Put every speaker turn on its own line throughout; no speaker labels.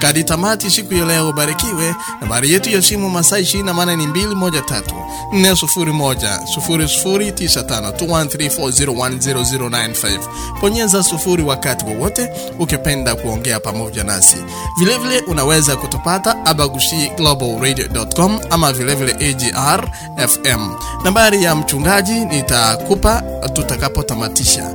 Kadi tamati siku ya leo, barikiwe. Nambari yetu ya simu masaa ishirini na maana ni mbili moja tatu nne sufuri moja sufuri sufuri tisa tano two one three four zero one zero zero nine five. Bonyeza sufuri wakati wowote ukipenda kuongea pamoja nasi. Vilevile vile unaweza kutupata abagushi global radio.com ama vilevile vile AGR FM. Nambari ya mchungaji nitakupa tutakapotamatisha.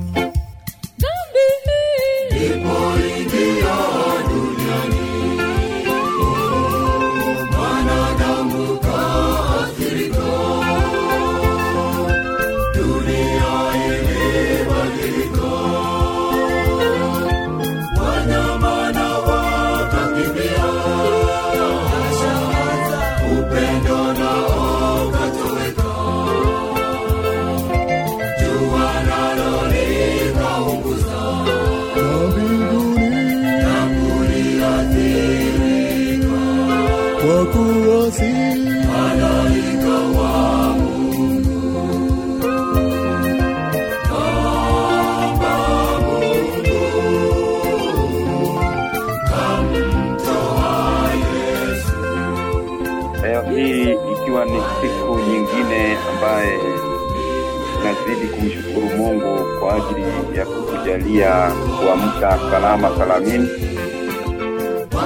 Ajili ya kutujalia kuamka salama salamini,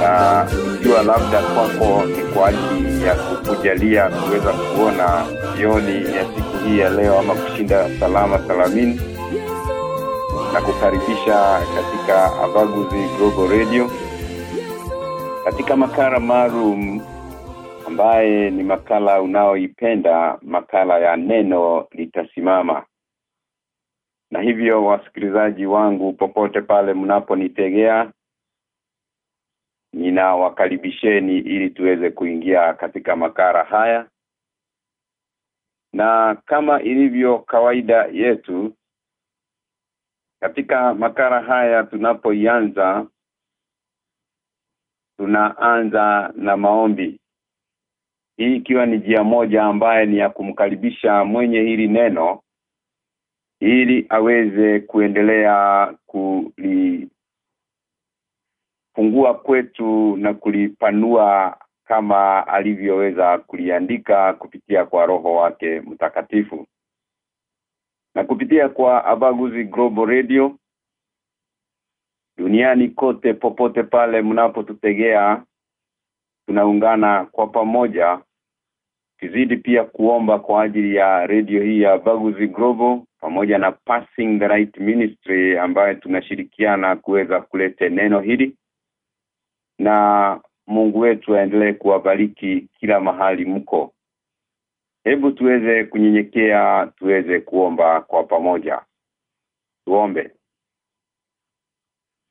na ikiwa labda kwako ni kwa ajili ya kukujalia kuweza kuona jioni ya siku hii ya leo ama kushinda salama salamini, na kukaribisha katika Abaguzi Global Radio. Katika makala maalum ambaye ni makala unaoipenda makala ya neno litasimama na hivyo wasikilizaji wangu popote pale mnaponitegea ninawakaribisheni ili tuweze kuingia katika makara haya. Na kama ilivyo kawaida yetu katika makara haya tunapoianza tunaanza na maombi. Hii ikiwa ni njia moja ambaye ni ya kumkaribisha mwenye hili neno ili aweze kuendelea kulifungua kwetu na kulipanua kama alivyoweza kuliandika kupitia kwa roho wake mtakatifu. Na kupitia kwa Abaguzi Global Radio duniani kote popote pale mnapotutegea tunaungana kwa pamoja. Kizidi pia kuomba kwa ajili ya radio hii ya Baguzi Global pamoja na Passing the Right Ministry ambayo tunashirikiana kuweza kuleta neno hili. Na Mungu wetu aendelee kuwabariki kila mahali mko. Hebu tuweze kunyenyekea tuweze kuomba kwa pamoja. Tuombe.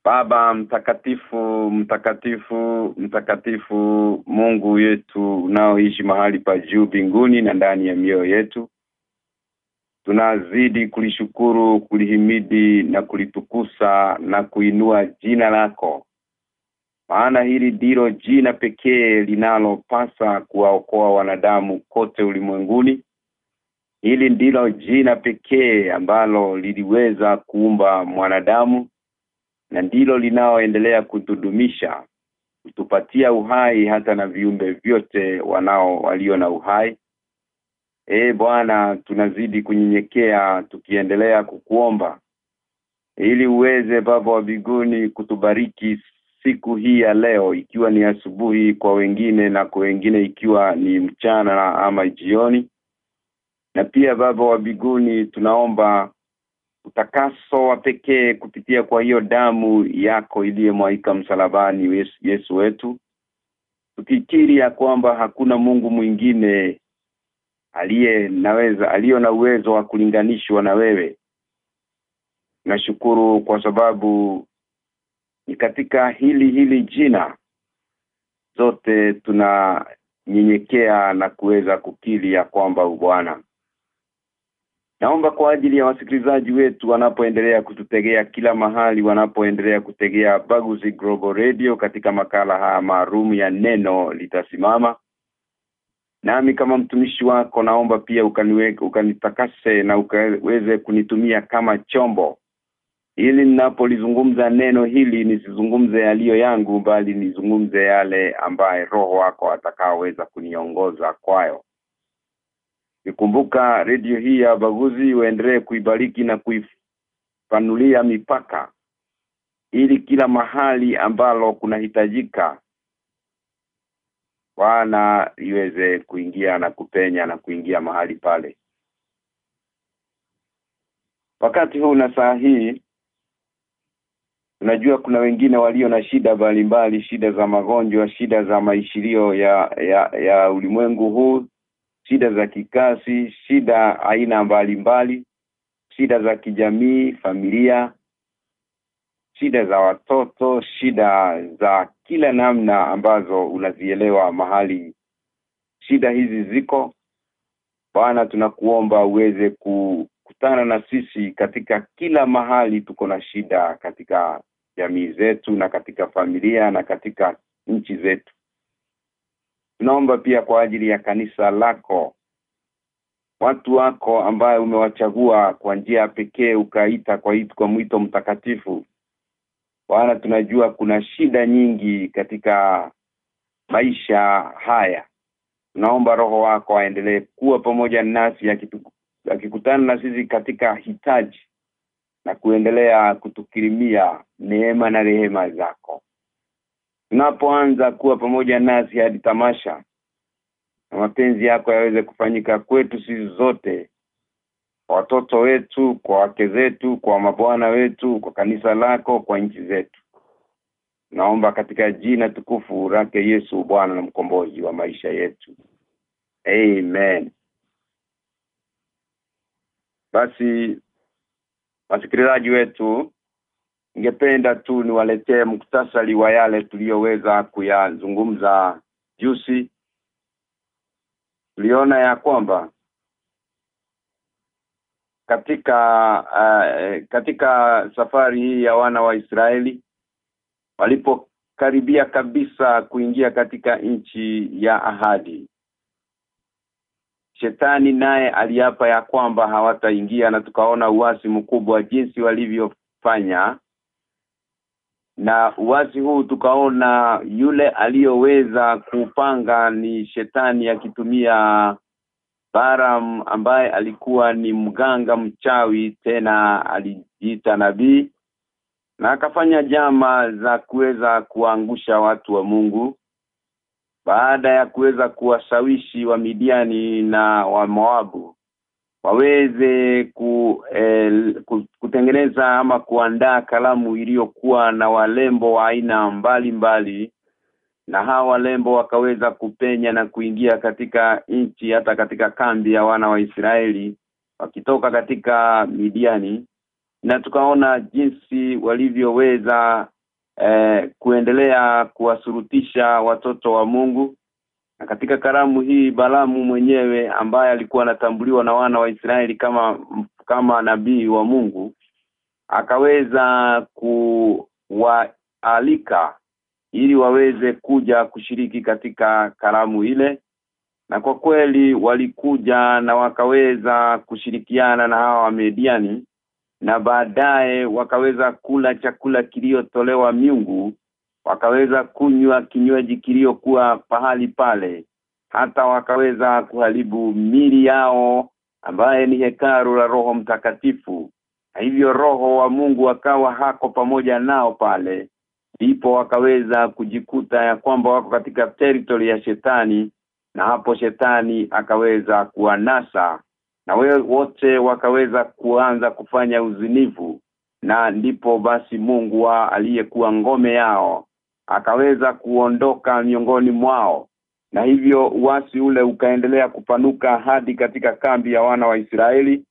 Baba mtakatifu mtakatifu mtakatifu Mungu yetu unaoishi mahali pa juu mbinguni na ndani ya mioyo yetu tunazidi kulishukuru kulihimidi na kulitukusa na kuinua jina lako. Maana hili ndilo jina pekee linalopasa kuwaokoa wanadamu kote ulimwenguni. Hili ndilo jina pekee ambalo liliweza kuumba mwanadamu na ndilo linaoendelea kutudumisha kutupatia uhai hata na viumbe vyote wanao walio na uhai e bwana tunazidi kunyenyekea tukiendelea kukuomba ili uweze baba wa biguni kutubariki siku hii ya leo ikiwa ni asubuhi kwa wengine na kwa wengine ikiwa ni mchana ama jioni. Na pia baba wa biguni tunaomba utakaso wa pekee kupitia kwa hiyo damu yako iliyomwaika msalabani Yesu, Yesu wetu. Tukikiri ya kwamba hakuna Mungu mwingine aliye naweza aliyo na uwezo wa kulinganishwa na wewe. Nashukuru kwa sababu ni katika hili hili jina zote tunanyenyekea na kuweza kukili ya kwamba Bwana. Naomba kwa ajili ya wasikilizaji wetu wanapoendelea kututegea kila mahali wanapoendelea kutegea Baguzi Global Radio katika makala haya maalum ya neno litasimama nami kama mtumishi wako naomba pia ukaniweke ukanitakase na ukaweze kunitumia kama chombo. Ili ninapolizungumza neno hili nisizungumze yaliyo yangu bali nizungumze yale ambaye roho wako atakaoweza kuniongoza kwayo. Nikumbuka redio hii ya Baguzi uendelee kuibariki na kuipanulia mipaka ili kila mahali ambalo kunahitajika Bwana iweze kuingia na kupenya na kuingia mahali pale. Wakati huu na saa hii tunajua kuna wengine walio na shida mbalimbali, shida za magonjwa, shida za maishirio ya ya, ya ulimwengu huu, shida za kikasi, shida aina mbalimbali, shida za kijamii, familia, shida za watoto, shida za kila namna ambazo unazielewa mahali shida hizi ziko. Bwana tunakuomba uweze kukutana na sisi katika kila mahali tuko na shida katika jamii zetu na katika familia na katika nchi zetu. Tunaomba pia kwa ajili ya kanisa lako watu wako ambaye umewachagua kwa njia pekee ukaita kwa kwa mwito mtakatifu Bwana tunajua kuna shida nyingi katika maisha haya. Tunaomba roho wako aendelee kuwa pamoja nasi akikutana na sisi katika hitaji na kuendelea kutukirimia neema na rehema zako. Tunapoanza kuwa pamoja nasi hadi tamasha na mapenzi yako yaweze kufanyika kwetu sisi zote watoto wetu kwa wake zetu kwa mabwana wetu kwa kanisa lako kwa nchi zetu. Naomba katika jina tukufu lake Yesu Bwana na mkombozi wa maisha yetu. Amen. Basi wasikilizaji wetu ningependa tu niwaletee muktasari wa yale tuliyoweza kuyazungumza jusi tuliona ya kwamba katika uh, katika safari hii ya wana wa Israeli walipokaribia kabisa kuingia katika nchi ya ahadi. Shetani naye aliapa ya kwamba hawataingia na tukaona uasi mkubwa jinsi walivyofanya. Na uasi huu tukaona yule aliyoweza kupanga ni shetani akitumia Baram ambaye alikuwa ni mganga mchawi tena alijiita nabii na akafanya jama za kuweza kuangusha watu wa Mungu. Baada ya kuweza kuwashawishi wa Midiani na wa Moabu waweze ku, eh, kutengeneza ama kuandaa kalamu iliyokuwa na walembo wa aina mbalimbali na hawa walembo wakaweza kupenya na kuingia katika nchi hata katika kambi ya wana wa Israeli wakitoka katika Midiani. Na tukaona jinsi walivyoweza eh, kuendelea kuwasurutisha watoto wa Mungu. Na katika karamu hii Balamu mwenyewe ambaye alikuwa anatambuliwa na wana wa Israeli kama kama nabii wa Mungu akaweza kuwaalika ili waweze kuja kushiriki katika karamu ile. Na kwa kweli walikuja na wakaweza kushirikiana na hawa Mediani na baadaye wakaweza kula chakula kiliotolewa miungu wakaweza kunywa kinywaji kiliokuwa pahali pale hata wakaweza kuharibu mili yao ambaye ni hekaru la roho mtakatifu. Na hivyo roho wa Mungu akawa hako pamoja nao pale ndipo wakaweza kujikuta ya kwamba wako katika territory ya shetani na hapo shetani akaweza kuwanasa na wewe wote wakaweza kuanza kufanya uzinivu na ndipo basi Mungu wa aliyekuwa ngome yao akaweza kuondoka miongoni mwao. Na hivyo uasi ule ukaendelea kupanuka hadi katika kambi ya wana wa Israeli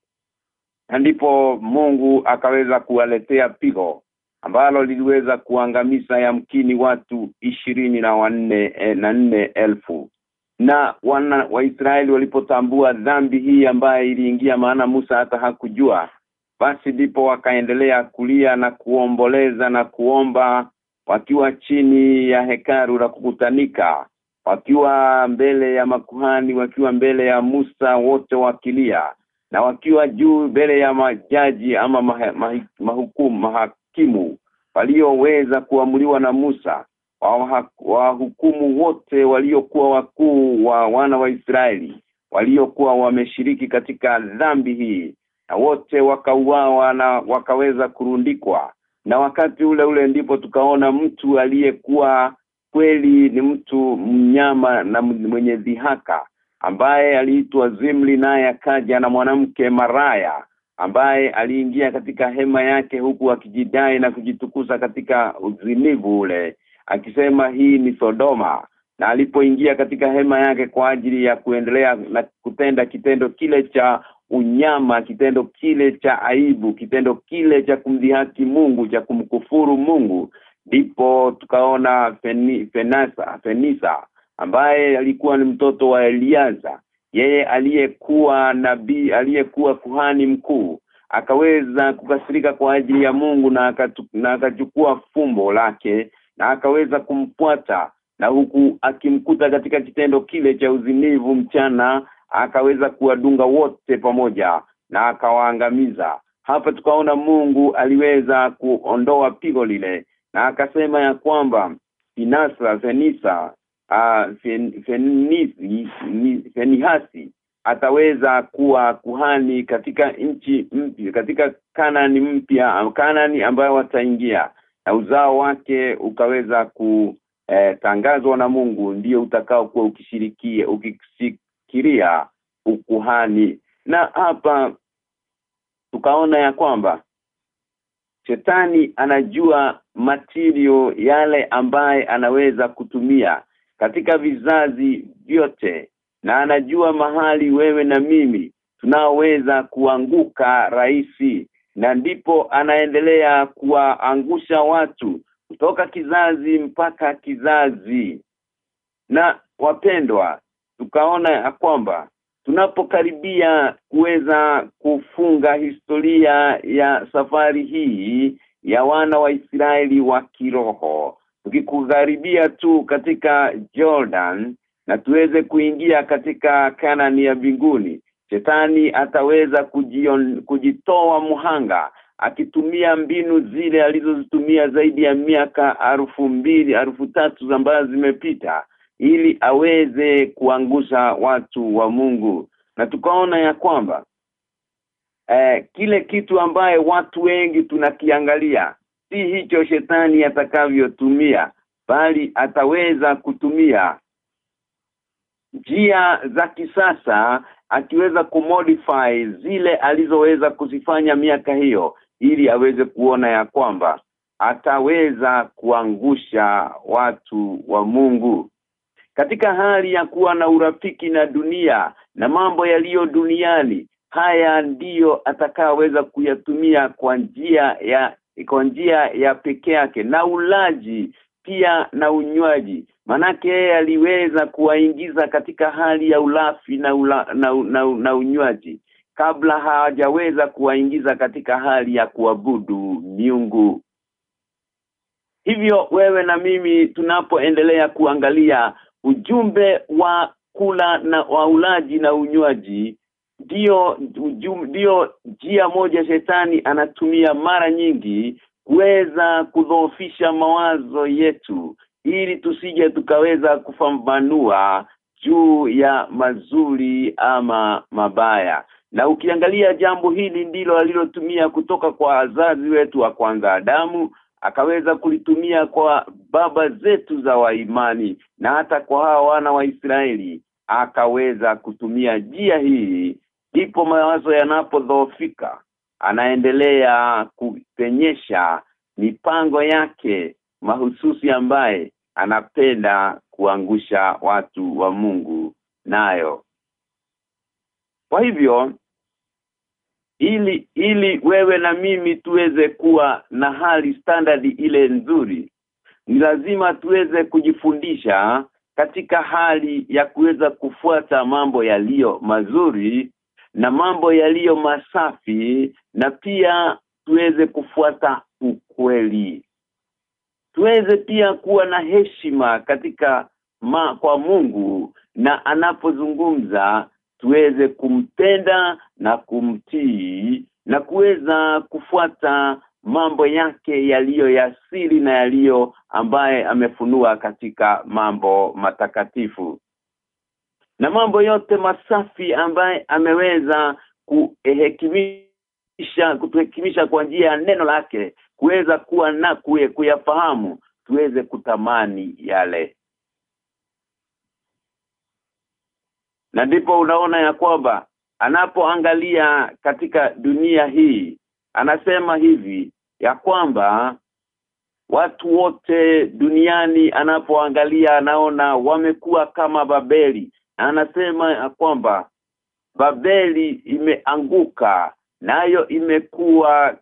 na ndipo Mungu akaweza kuwaletea pigo ambalo liliweza kuangamiza yamkini watu ishirini na wanne eh, na nne elfu. Na wana Waisraeli walipotambua dhambi hii ambayo iliingia maana Musa hata hakujua basi ndipo wakaendelea kulia na kuomboleza na kuomba wakiwa chini ya hekaru la kukutanika wakiwa mbele ya makuhani wakiwa mbele ya Musa wote wakilia na wakiwa juu mbele ya majaji ama maha, maha, mahukumu mahakimu walioweza kuamuliwa na Musa wahukumu wote waliokuwa wakuu wa wana wa Israeli waliokuwa wameshiriki katika dhambi hii na wote wakauawa na wakaweza kurundikwa. Na wakati ule ule ndipo tukaona mtu aliyekuwa kweli ni mtu mnyama na mwenye dhihaka ambaye aliitwa Zimli naye akaja na mwanamke Maraya ambaye aliingia katika hema yake huku akijidai na kujitukuza katika uzinivu ule akisema hii ni Sodoma. Na alipoingia katika hema yake kwa ajili ya kuendelea na kutenda kitendo kile cha unyama kitendo kile cha aibu kitendo kile cha kumdhihaki Mungu cha kumkufuru Mungu ndipo tukaona Feni, Fenasa Fenisa ambaye alikuwa ni mtoto wa Eliaza yeye aliyekuwa nabii aliyekuwa kuhani mkuu akaweza kukasirika kwa ajili ya Mungu na akatu, na akachukua fumbo lake na akaweza kumfuata na huku akimkuta katika kitendo kile cha uzinivu mchana akaweza kuwadunga wote pamoja na akawaangamiza. Hapa tukaona Mungu aliweza kuondoa pigo lile na akasema ya kwamba Finasa Fenisa uh, Fenihasi ataweza kuwa kuhani katika nchi mpya katika Kanani mpya Kanani ambayo wataingia. Na uzao wake ukaweza kutangazwa eh, na Mungu ndio utakao kuwa ukishirikia ukisikiria ukuhani. Na hapa tukaona ya kwamba shetani anajua matirio yale ambaye anaweza kutumia katika vizazi vyote na anajua mahali wewe na mimi tunaoweza kuanguka rahisi na ndipo anaendelea kuwaangusha watu kutoka kizazi mpaka kizazi. Na wapendwa tukaona ya kwamba tunapokaribia kuweza kufunga historia ya safari hii ya wana wa Israeli wa kiroho tukikukaribia tu katika Jordan na tuweze kuingia katika Kanani ya binguni shetani ataweza kujion, kujitoa muhanga akitumia mbinu zile alizozitumia zaidi ya miaka arufu mbili arufu tatu ambazo zimepita ili aweze kuangusha watu wa Mungu. Na tukaona ya kwamba eh, kile kitu ambaye watu wengi tunakiangalia si hicho shetani atakavyotumia bali ataweza kutumia. Njia za kisasa akiweza kumodify zile alizoweza kuzifanya miaka hiyo ili aweze kuona ya kwamba ataweza kuangusha watu wa Mungu. Katika hali ya kuwa na urafiki na dunia na mambo yaliyo duniani haya ndiyo atakaweza kuyatumia kwa njia ya kwa njia ya peke yake na ulaji pia na unywaji. Manake yeye aliweza kuwaingiza katika hali ya ulafi na ula, na, na, na unywaji kabla hawajaweza kuwaingiza katika hali ya kuabudu miungu. Hivyo wewe na mimi tunapoendelea kuangalia ujumbe wa kula na wa ulaji na unywaji ndio ndio njia moja shetani anatumia mara nyingi kuweza kudhoofisha mawazo yetu ili tusije tukaweza kufambanua juu ya mazuri ama mabaya. Na ukiangalia jambo hili ndilo alilotumia kutoka kwa wazazi wetu wa kwanza Adamu akaweza kulitumia kwa baba zetu za waimani na hata kwa hawa wana wa Israeli akaweza kutumia njia hii ndipo mawazo yanapodhoofika anaendelea kupenyesha mipango yake mahususi ambaye anapenda kuangusha watu wa Mungu nayo. Kwa hivyo ili ili wewe na mimi tuweze kuwa na hali standard ile nzuri ni lazima tuweze kujifundisha katika hali ya kuweza kufuata mambo yaliyo mazuri na mambo yaliyo masafi na pia tuweze kufuata ukweli. Tuweze pia kuwa na heshima katika ma, kwa Mungu na anapozungumza tuweze kumpenda na kumtii na kuweza kufuata mambo yake yaliyo ya siri na yaliyo ambaye amefunua katika mambo matakatifu na mambo yote masafi ambaye ameweza kuhekimisha kutuhekimisha kwa njia ya neno lake kuweza kuwa na kuye, kuyafahamu tuweze kutamani yale. Na ndipo unaona ya kwamba anapoangalia katika dunia hii anasema hivi ya kwamba watu wote duniani anapoangalia anaona wamekuwa kama Babeli anasema ya kwamba Babeli imeanguka nayo imekuwa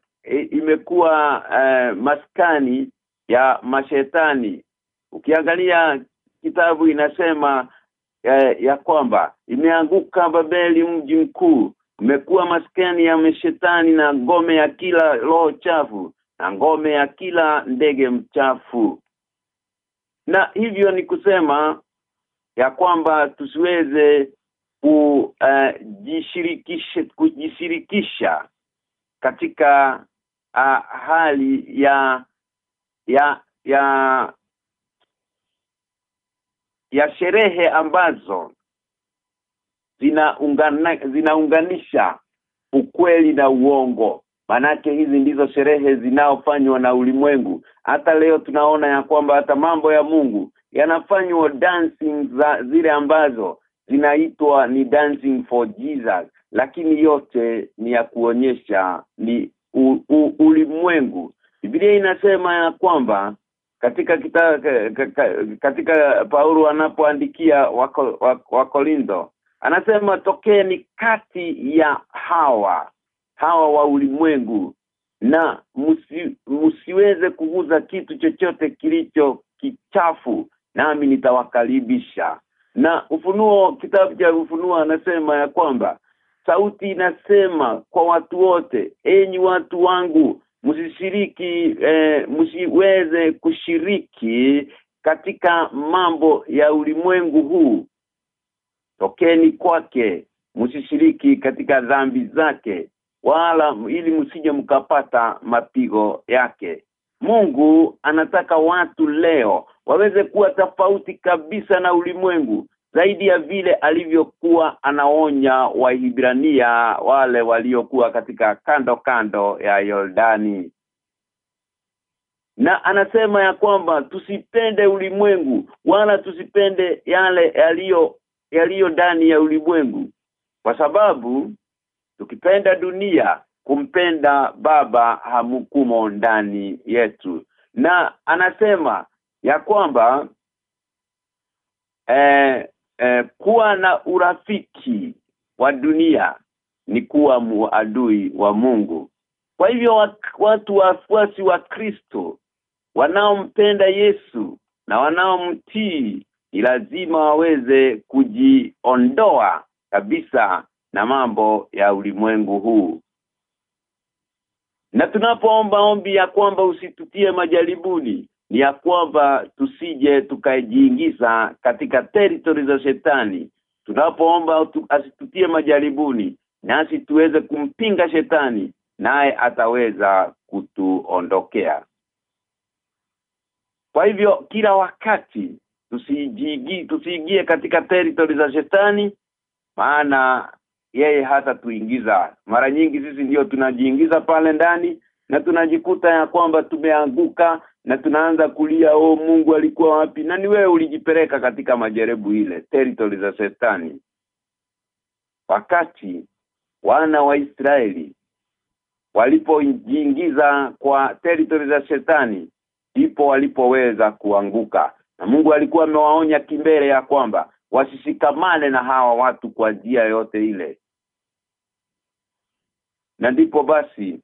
imekuwa uh, maskani ya mashetani. Ukiangalia kitabu inasema ya, ya kwamba imeanguka Babeli mji mkuu imekuwa maskani ya mashetani na ngome ya kila roho chafu na ngome ya kila ndege mchafu. Na hivyo ni kusema ya kwamba tusiweze kujishirikisha uh, kujishirikisha katika uh, hali ya ya ya ya sherehe ambazo zinaunganisha ukweli na uongo manake hizi ndizo sherehe zinaofanywa na ulimwengu. Hata leo tunaona ya kwamba hata mambo ya Mungu yanafanywa dancing za zile ambazo zinaitwa ni dancing for Jesus. Lakini yote ni ya kuonyesha ni u, u, ulimwengu. Biblia inasema ya kwamba katika kita, katika Paulo anapoandikia Wakorintho wako anasema tokeni kati ya hawa hawa wa ulimwengu na musi, musiweze kuguza kitu chochote kilicho kichafu nami nitawakaribisha. Na ufunuo kitabu cha ufunuo anasema ya kwamba sauti inasema kwa watu wote enyi watu wangu msishiriki eh, msiweze kushiriki katika mambo ya ulimwengu huu. Tokeni kwake msishiriki katika dhambi zake wala ili msije mkapata mapigo yake. Mungu anataka watu leo waweze kuwa tofauti kabisa na ulimwengu zaidi ya vile alivyokuwa anaonya waibrania wale waliokuwa katika kando kando ya Yordani. Na anasema ya kwamba tusipende ulimwengu wala tusipende yale yaliyo yaliyo ndani ya ulimwengu. Kwa sababu tukipenda dunia kumpenda baba hamukumo ndani yetu. Na anasema ya kwamba eh, eh, kuwa na urafiki wa dunia ni kuwa muadui wa Mungu. Kwa hivyo watu wafuasi wa Kristo wanaompenda Yesu na wanaomtii ni lazima waweze kujiondoa kabisa na mambo ya ulimwengu huu. Na tunapoomba ombi ya kwamba usitutie majaribuni ni ya kwamba tusije tukajiingiza katika territory za shetani. Tunapoomba tu, asitutie majaribuni nasi tuweze kumpinga shetani naye ataweza kutuondokea. Kwa hivyo kila wakati tusiingie katika territory za shetani maana yeye hata tuingiza mara nyingi sisi ndio tunajiingiza pale ndani na tunajikuta ya kwamba tumeanguka na tunaanza kulia oh Mungu alikuwa wapi? Na ni wewe ulijipeleka katika majerebu ile territory za shetani. Wakati wana wa Israeli walipojiingiza kwa territory za shetani ndipo walipoweza kuanguka. Na Mungu alikuwa amewaonya kimbele ya kwamba wasishikamane na hawa watu kwa njia yote ile na ndipo basi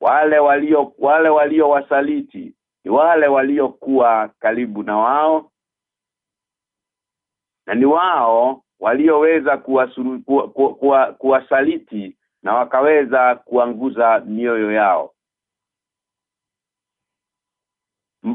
wale walio wale walio wasaliti ni wale waliokuwa karibu na wao na ni wao walioweza kuwasaliti kuwa, kuwa, kuwa, kuwa na wakaweza kuanguza mioyo yao.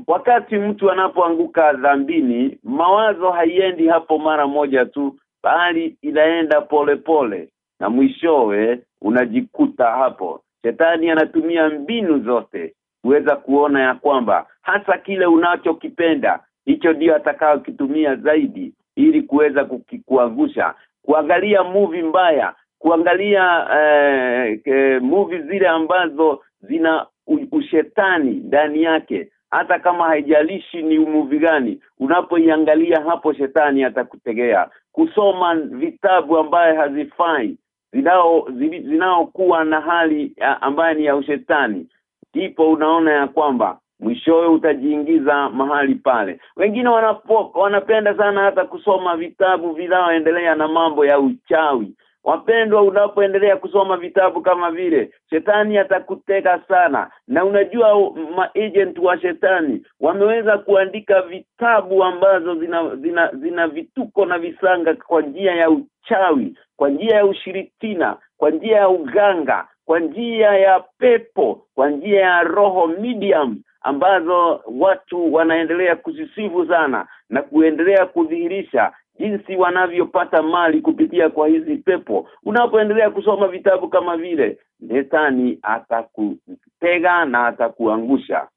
Wakati mtu anapoanguka dhambini mawazo haiendi hapo mara moja tu bali inaenda polepole pole na mwishowe unajikuta hapo. Shetani anatumia mbinu zote kuweza kuona ya kwamba hasa kile unachokipenda hicho ndio atakao kitumia zaidi ili kuweza kukikuangusha. Kuangalia movie mbaya kuangalia eh, eh, movie zile ambazo zina ushetani ndani yake hata kama haijalishi ni umuvi gani unapoiangalia hapo shetani atakutegea. Kusoma vitabu ambaye hazifai zinao zinaokuwa na hali ambayo ni ya ushetani ndipo unaona ya kwamba mwishowe utajiingiza mahali pale. Wengine wanapo, wanapenda sana hata kusoma vitabu vinaoendelea na mambo ya uchawi. Wapendwa unapoendelea kusoma vitabu kama vile shetani atakuteka sana. Na unajua maagent wa shetani wameweza kuandika vitabu ambazo zina zina, zina vituko na visanga kwa njia ya uchawi kwa njia ya ushirikina kwa njia ya uganga kwa njia ya pepo kwa njia ya roho medium ambazo watu wanaendelea kuzisifu sana na kuendelea kudhihirisha jinsi wanavyopata mali kupitia kwa hizi pepo. Unapoendelea kusoma vitabu kama vile netani atakutega na atakuangusha.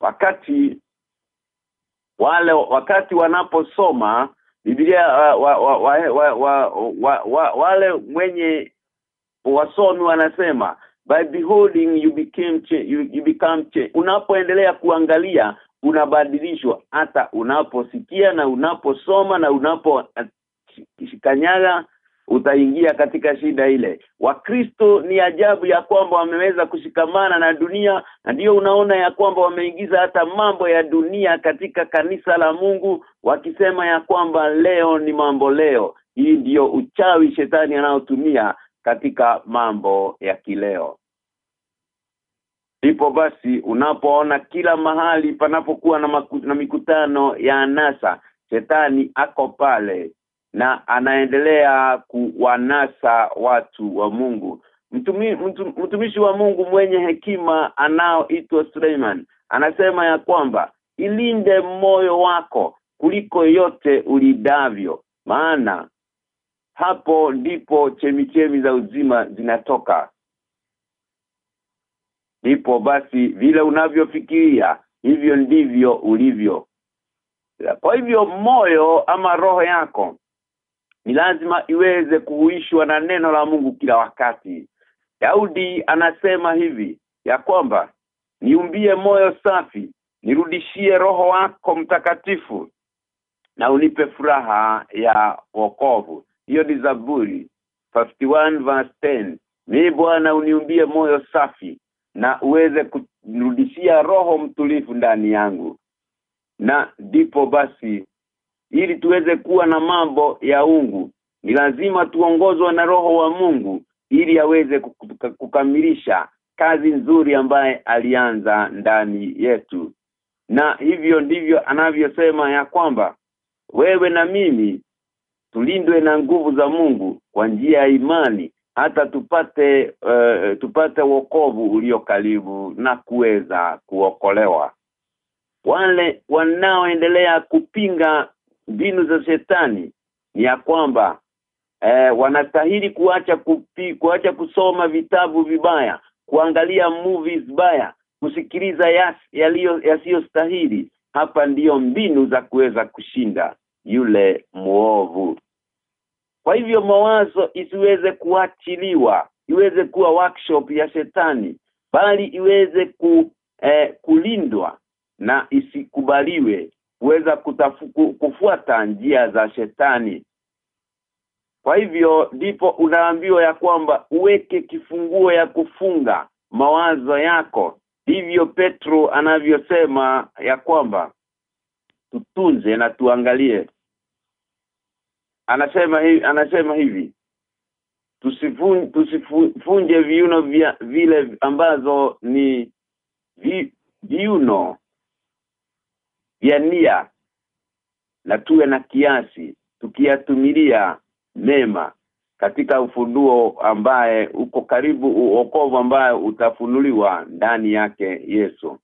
Wakati wale wakati wanaposoma Biblia wa, wa, wa, wa, wa, wa, wa, wale mwenye wasomi wanasema by beholding you became che, you, you become che. unapoendelea kuangalia unabadilishwa hata unaposikia na unaposoma na unapokanyaga utaingia katika shida ile. Wakristo ni ajabu ya kwamba wameweza kushikamana na dunia na ndio unaona ya kwamba wameingiza hata mambo ya dunia katika kanisa la Mungu wakisema ya kwamba leo ni mambo leo. Hii ndiyo uchawi shetani anaotumia katika mambo ya kileo. Ndipo basi unapoona kila mahali panapokuwa na, na mikutano ya anasa shetani ako pale na anaendelea kuwanasa watu wa Mungu. Mtumi, mtu, mtumishi wa Mungu mwenye hekima anaoitwa Suleiman anasema ya kwamba ilinde moyo wako kuliko yote ulidavyo maana hapo ndipo chemichemi za uzima zinatoka. Ndipo basi vile unavyofikiria hivyo ndivyo ulivyo. Kwa hivyo moyo ama roho yako ni lazima iweze kuhuishwa na neno la Mungu kila wakati. Daudi anasema hivi ya kwamba niumbie moyo safi nirudishie roho wako mtakatifu na unipe furaha ya wokovu. Hiyo ni Zaburi 51 verse 10 mimi Bwana uniumbie moyo safi na uweze kurudishia roho mtulivu ndani yangu. Na ndipo basi ili tuweze kuwa na mambo ya ungu ni lazima tuongozwe na roho wa Mungu ili aweze kukamilisha kazi nzuri ambaye alianza ndani yetu. Na hivyo ndivyo anavyosema ya kwamba wewe na mimi tulindwe na nguvu za Mungu kwa njia ya imani hata tupate uh, tupate wokovu ulio karibu na kuweza kuokolewa. Wale wanaoendelea kupinga mbinu za shetani ni ya kwamba eh, wanastahili kuacha kupi, kuacha kusoma vitabu vibaya kuangalia movies baya kusikiliza yaliyo yasiyostahili. Hapa ndiyo mbinu za kuweza kushinda yule muovu kwa hivyo mawazo isiweze kuachiliwa iweze kuwa workshop ya shetani bali iweze ku, eh, kulindwa na isikubaliwe kuweza kufuata njia za shetani. Kwa hivyo ndipo unaambiwa ya kwamba uweke kifunguo ya kufunga mawazo yako. Hivyo Petro anavyosema ya kwamba tutunze na tuangalie. Anasema hivi anasema hivi Tusi, tusivunje tusifunje viuno vya vile ambazo ni vi, viuno vya nia na tuwe na kiasi tukiyatumilia mema katika ufunduo ambaye uko karibu uokovu ambaye utafunuliwa ndani yake Yesu.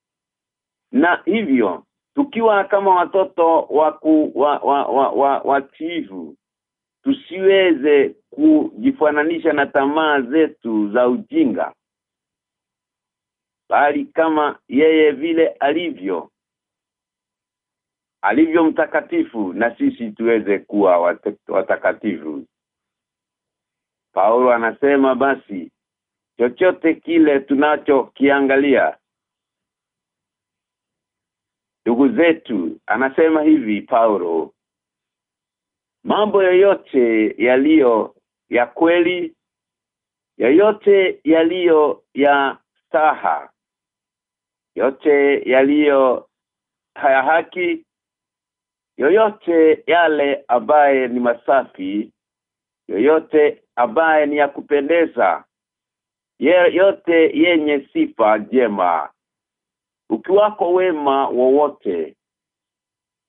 Na hivyo tukiwa kama watoto wa wa wa, wa, wa, wa tifu, tusiweze kujifananisha na tamaa zetu za ujinga bali kama yeye vile alivyo alivyo mtakatifu na sisi tuweze kuwa watakatifu. Paulo anasema basi chochote kile tunachokiangalia ndugu zetu anasema hivi Paulo mambo yoyote yaliyo ya kweli yoyote yaliyo ya staha yote yaliyo haya haki yoyote yale ambaye ni masafi yoyote ambaye ni ya kupendeza yote yenye sifa njema ukiwako wema wowote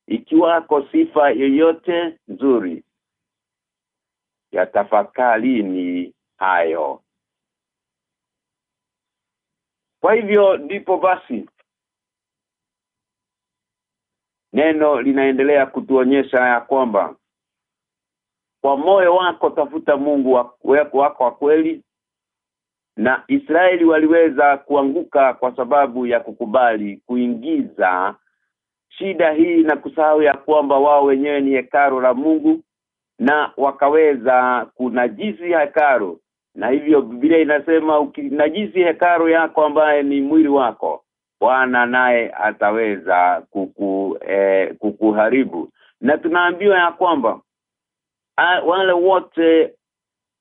ikiwako sifa yoyote nzuri yatafakari ni hayo. Kwa hivyo ndipo basi neno linaendelea kutuonyesha ya kwamba kwa moyo wako tafuta Mungu wako wako wa kweli na Israeli waliweza kuanguka kwa sababu ya kukubali kuingiza shida hii na kusahau ya kwamba wao wenyewe ni hekaro la Mungu na wakaweza kunajisi hekaro na hivyo Biblia inasema ukinajisi hekaro yako ambaye ni mwili wako Bwana naye ataweza kuku eh, kukuharibu. Na tunaambiwa ya kwamba wale wote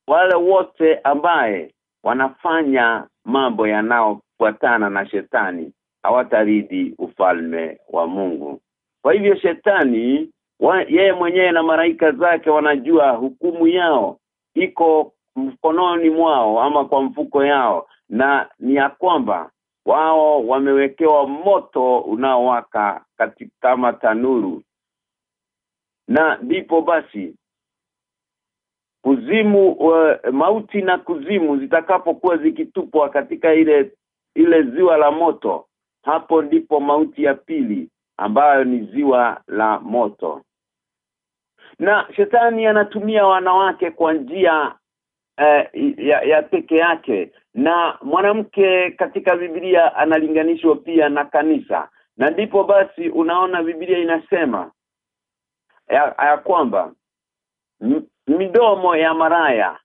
wale wote ambaye wanafanya mambo yanayofuatana na shetani hawataridi ufalme wa Mungu. Kwa hivyo shetani wa, yeye mwenyewe na maraika zake wanajua hukumu yao iko mkononi mwao ama kwa mfuko yao na ni ya kwamba wao wamewekewa moto unaowaka kama tanuru na ndipo basi kuzimu uh, mauti na kuzimu zitakapokuwa zikitupwa katika ile ile ziwa la moto hapo ndipo mauti ya pili ambayo ni ziwa la moto. Na shetani anatumia wanawake kwa njia eh, ya, ya peke yake na mwanamke katika Biblia analinganishwa pia na kanisa. Na ndipo basi unaona Biblia inasema ya, ya kwamba midomo ya maraya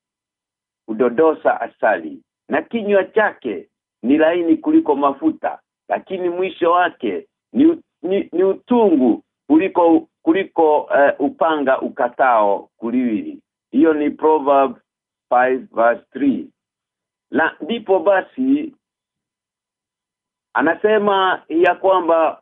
udodosa asali na kinywa chake ni laini kuliko mafuta lakini mwisho wake ni, ni, ni utungu kuliko kuliko uh, upanga ukatao kuliwili. Hiyo ni proverb 5 verse 3 na ndipo basi anasema ya kwamba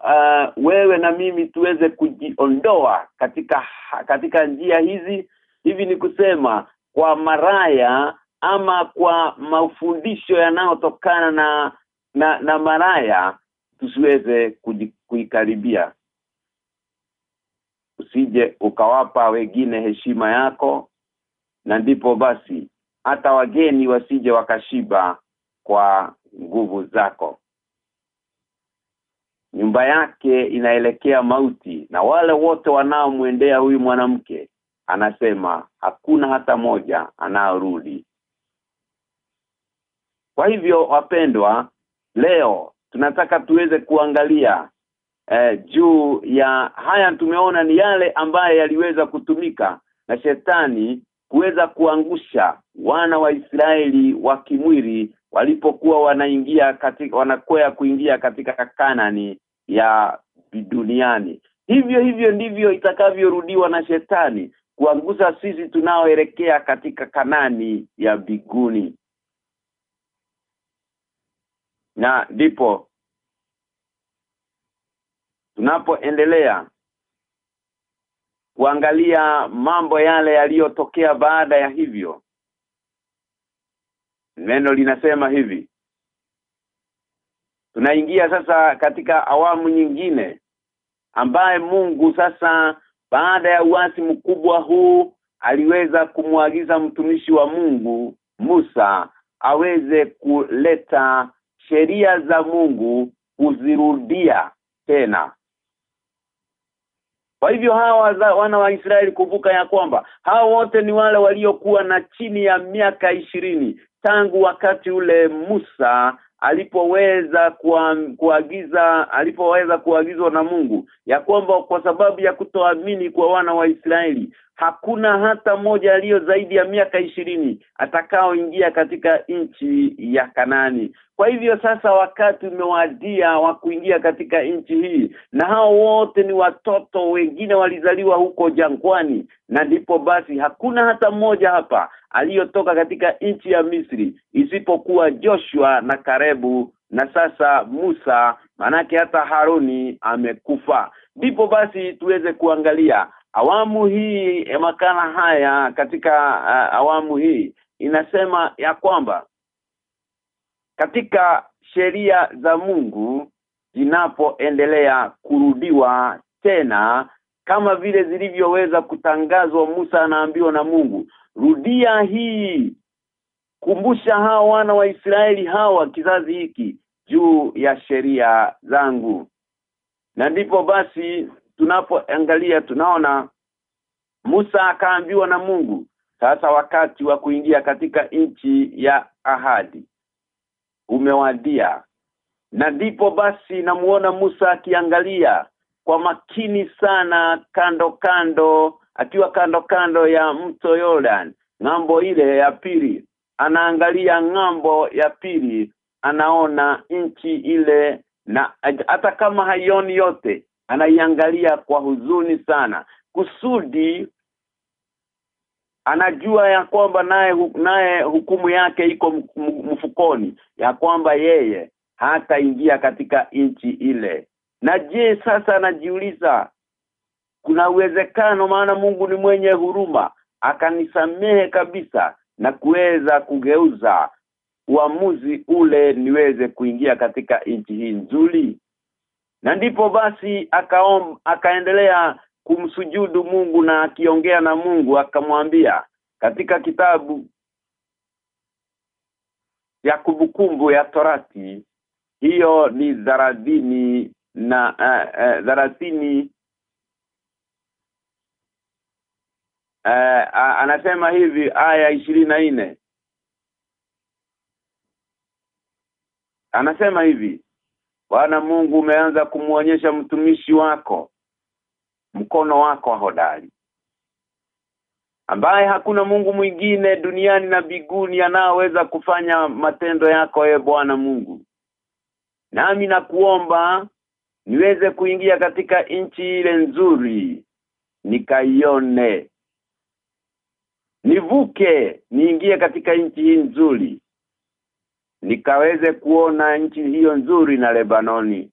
uh, wewe na mimi tuweze kujiondoa katika katika njia hizi. Hivi ni kusema kwa maraya ama kwa mafundisho yanayotokana na na na maraya tusiweze kuikaribia. Usije ukawapa wengine heshima yako. Na ndipo basi hata wageni wasije wakashiba kwa nguvu zako. Nyumba yake inaelekea mauti na wale wote wanaomwendea huyu mwanamke anasema hakuna hata moja anaorudi. Kwa hivyo wapendwa leo tunataka tuweze kuangalia eh, juu ya haya tumeona ni yale ambaye yaliweza kutumika na shetani kuweza kuangusha wana wa Israeli wa kimwili walipokuwa wanaingia katika wanakwea kuingia katika Kanani ya duniani. Hivyo hivyo ndivyo itakavyorudiwa na shetani kuangusa sisi tunaoelekea katika Kanani ya biguni na ndipo tunapoendelea kuangalia mambo yale yaliyotokea baada ya hivyo neno linasema hivi. Tunaingia sasa katika awamu nyingine ambaye Mungu sasa baada ya uasi mkubwa huu aliweza kumwagiza mtumishi wa Mungu Musa aweze kuleta sheria za Mungu kuzirudia tena kwa hivyo hawa wana wa Israeli kuvuka ya kwamba hao wote ni wale waliokuwa na chini ya miaka ishirini tangu wakati ule Musa alipoweza kuagiza alipoweza kuagizwa na Mungu. Ya kwamba kwa sababu ya kutoamini kwa wana wa Israeli hakuna hata mmoja aliyo zaidi ya miaka ishirini atakaoingia katika nchi ya Kanani. Kwa hivyo sasa wakati umewadia wa kuingia katika nchi hii na hao wote ni watoto wengine walizaliwa huko jangwani na ndipo basi hakuna hata mmoja hapa aliyotoka katika nchi ya Misri isipokuwa Joshua na Karebu na sasa Musa manake hata Haruni amekufa ndipo basi tuweze kuangalia awamu hii ya makala haya katika uh, awamu hii inasema ya kwamba katika sheria za Mungu zinapoendelea kurudiwa tena kama vile zilivyoweza kutangazwa Musa anaambiwa na Mungu rudia hii kumbusha hawa wana wa Israeli hawa kizazi hiki juu ya sheria zangu. Na ndipo basi tunapoangalia tunaona Musa akaambiwa na Mungu sasa wakati wa kuingia katika nchi ya ahadi umewadia. Na ndipo basi namuona Musa akiangalia kwa makini sana kando kando akiwa kando kando ya mto Jordan ng'ambo ile ya pili anaangalia ng'ambo ya pili anaona nchi ile na hata kama haioni yote anaiangalia kwa huzuni sana kusudi anajua ya kwamba naye naye hukumu yake iko mfukoni ya kwamba yeye hataingia katika nchi ile. Na je sasa anajiuliza kuna uwezekano maana Mungu ni mwenye huruma akanisamehe kabisa na kuweza kugeuza uamuzi ule niweze kuingia katika nchi hii nzuri na ndipo basi akaom, akaendelea kumsujudu Mungu na akiongea na Mungu akamwambia katika kitabu ya kumbukumbu ya Torati hiyo ni dharadini na uh, uh, uh, uh, anasema hivi aya ishirini na nne. Anasema hivi Bwana Mungu umeanza kumuonyesha mtumishi wako mkono wako wa hodari ambaye hakuna Mungu mwingine duniani na biguni anaweza kufanya matendo yako ye Bwana Mungu. Nami nakuomba niweze kuingia katika nchi ile nzuri nikaione. Nivuke niingie katika nchi hii nzuri nikaweze kuona nchi hiyo nzuri na Lebanoni.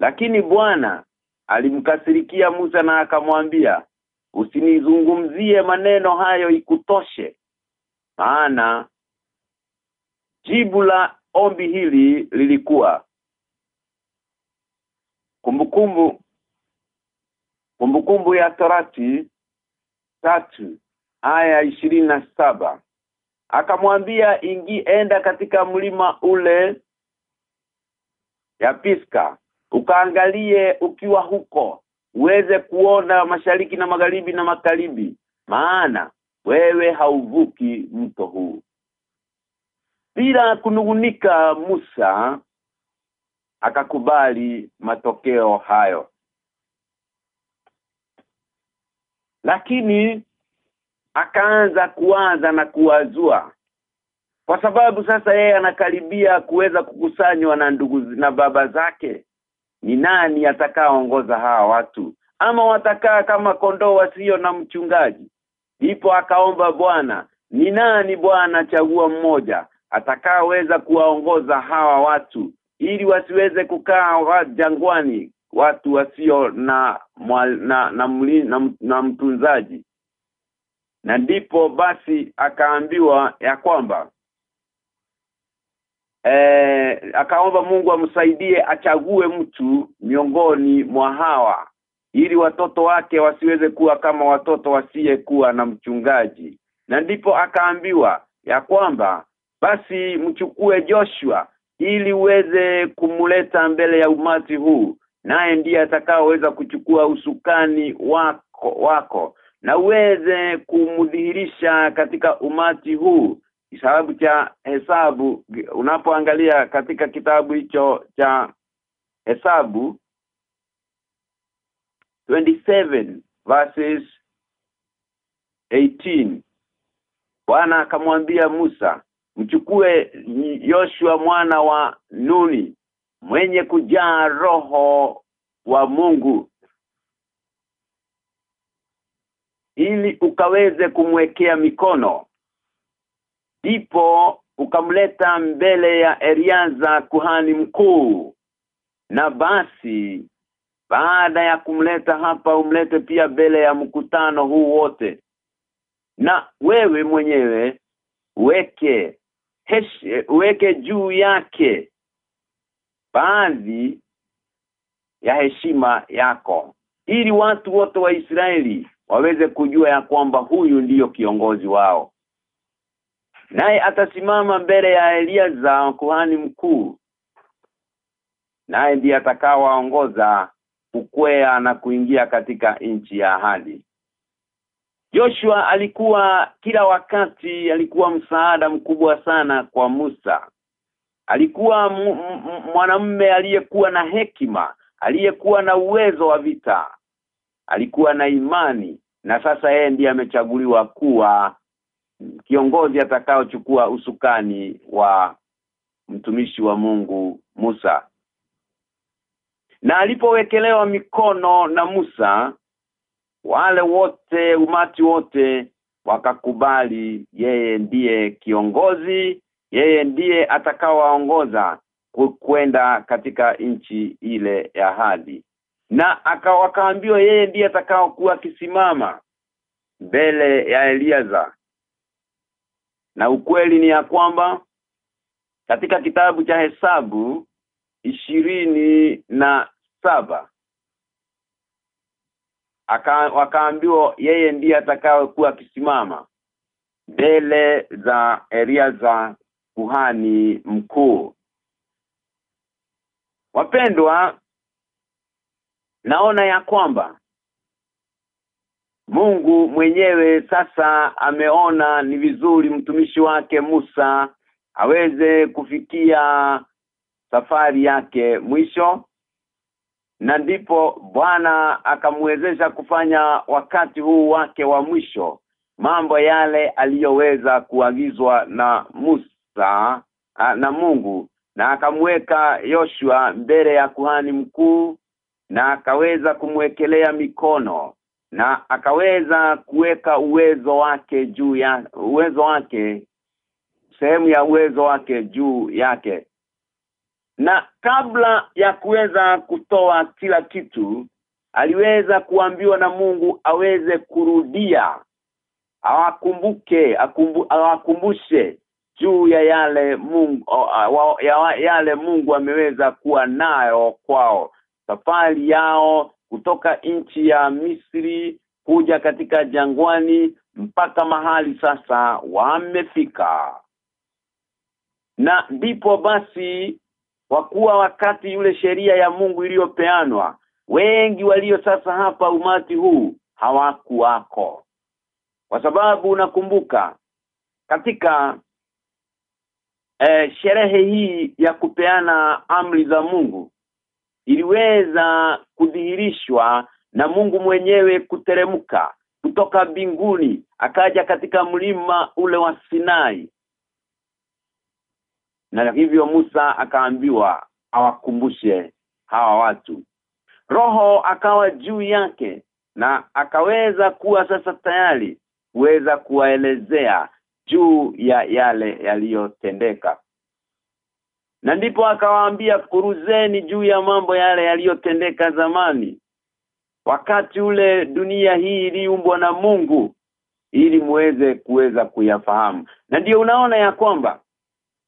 Lakini Bwana alimkasirikia Musa na akamwambia usinizungumzie maneno hayo ikutoshe maana jibu la ombi hili lilikuwa. Kumbukumbu kumbukumbu ya Torati tatu aya ishirini na saba akamwambia ingi enda katika mlima ule ya Piska ukaangalie ukiwa huko uweze kuona mashariki na magharibi na makaribi maana wewe hauvuki mto huu. Bila kunungunika Musa akakubali matokeo hayo. Lakini akaanza kuanza na kuwazua. Kwa sababu sasa yeye anakaribia kuweza kukusanywa na ndugu na baba zake. Ni nani atakaoongoza hawa watu? Ama watakaa kama kondoo wasio na mchungaji? Ndipo akaomba Bwana ni nani Bwana chagua mmoja atakaoweza kuwaongoza hawa watu ili wasiweze kukaa wa jangwani watu wasio na na na na, mli, na na mtunzaji na ndipo basi akaambiwa ya kwamba eh, akaomba Mungu amsaidie achague mtu miongoni mwa hawa ili watoto wake wasiweze kuwa kama watoto wasiyekuwa na mchungaji. Na ndipo akaambiwa ya kwamba basi mchukue Joshua ili uweze kumuleta mbele ya umati huu naye ndiye atakaoweza kuchukua usukani wako wako na uweze kumdhihirisha katika umati huu. Sababu cha hesabu unapoangalia katika kitabu hicho cha hesabu 27 verses 18 Bwana akamwambia Musa mchukue Yoshua mwana wa Nuni mwenye kujaa roho wa Mungu ili ukaweze kumwekea mikono. Ndipo ukamleta mbele ya Eliaza kuhani mkuu. Na basi baada ya kumleta hapa umlete pia mbele ya mkutano huu wote. Na wewe mwenyewe weke heshe, weke juu yake baadhi ya heshima yako. Ili watu wote wa Israeli waweze kujua ya kwamba huyu ndiyo kiongozi wao. Naye atasimama mbele ya Eliaza kuhani mkuu. Naye ndiye atakawaongoza kukwea na kuingia katika nchi ya ahadi. Joshua alikuwa kila wakati alikuwa msaada mkubwa sana kwa Musa. Alikuwa mwanamume aliyekuwa na hekima aliyekuwa na uwezo wa vita alikuwa na imani na sasa yeye ndiye amechaguliwa kuwa kiongozi atakaochukua usukani wa mtumishi wa Mungu Musa. Na alipowekelewa mikono na Musa wale wote umati wote wakakubali yeye ndiye kiongozi yeye ndiye atakaowaongoza kwenda katika nchi ile ya hadi na akawakaambiwa yeye ndiye atakao kuwa akisimama mbele ya Eliaza na ukweli ni ya kwamba katika kitabu cha hesabu ishirini na saba aka wakaambiwa yeye ndiye atakao kuwa akisimama mbele za Eliaza kuhani mkuu. Wapendwa naona ya kwamba Mungu mwenyewe sasa ameona ni vizuri mtumishi wake Musa aweze kufikia safari yake mwisho na ndipo Bwana akamwezesha kufanya wakati huu wake wa mwisho mambo yale aliyoweza kuagizwa na Musa na Mungu na akamweka Yoshua mbele ya kuhani mkuu na akaweza kumwekelea mikono na akaweza kuweka uwezo wake juu ya uwezo wake sehemu ya uwezo wake juu yake. Na kabla ya kuweza kutoa kila kitu aliweza kuambiwa na Mungu aweze kurudia awakumbuke akumbu, awakumbushe juu ya yale Mungu ya yale Mungu ameweza kuwa nayo kwao safari yao kutoka nchi ya Misri kuja katika jangwani mpaka mahali sasa wamefika. Na ndipo basi kwa kuwa wakati yule sheria ya Mungu iliyopeanwa wengi walio sasa hapa umati huu hawakuwako. Kwa sababu unakumbuka katika eh, sherehe hii ya kupeana amri za Mungu iliweza kudhihirishwa na Mungu mwenyewe kuteremka kutoka mbinguni akaja katika mlima ule wa Sinai. Na hivyo Musa akaambiwa awakumbushe hawa watu. Roho akawa juu yake na akaweza kuwa sasa tayari kuweza kuwaelezea juu ya yale yaliyotendeka na ndipo akawaambia kuruzeni juu ya mambo yale yaliyotendeka zamani wakati ule dunia hii iliumbwa na Mungu ili muweze kuweza kuyafahamu. Na ndiyo unaona ya kwamba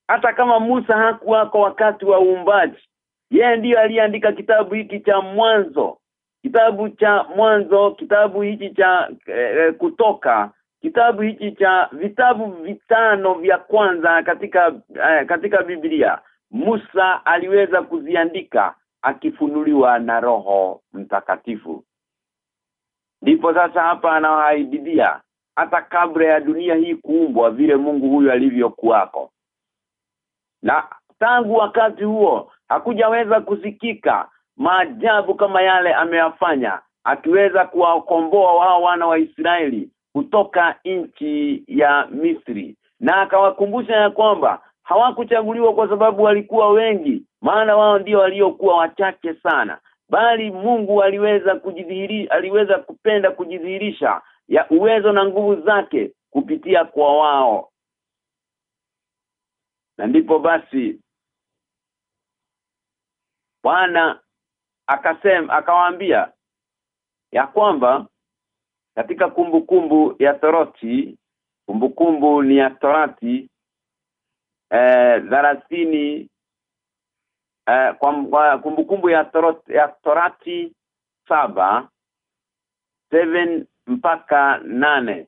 hata kama Musa hakuwako wakati wa uumbaji yeye ndiyo aliandika kitabu hiki cha mwanzo. Kitabu cha mwanzo kitabu hiki cha e, kutoka kitabu hiki cha vitabu vitano vya kwanza katika e, katika Biblia Musa aliweza kuziandika akifunuliwa na roho mtakatifu. Ndipo sasa hapa anawaahidia hata kabla ya dunia hii kuumbwa vile Mungu huyu alivyokuwako. Na tangu wakati huo hakujaweza kusikika maajabu kama yale ameyafanya akiweza kuwakomboa wao wana wa Israeli kutoka nchi ya Misri. Na akawakumbusha ya kwamba hawakuchaguliwa kwa sababu walikuwa wengi maana wao ndio waliokuwa wachache sana. Bali Mungu aliweza kujidhihiri aliweza kupenda kujidhihirisha ya uwezo na nguvu zake kupitia kwa wao. Na ndipo basi Bwana akasema akawaambia ya kwamba katika kumbukumbu kumbu ya Torati kumbukumbu ni ya Torati thelathini eh, kwa kumbukumbu ya Torati, ya Torati saba seven mpaka nane.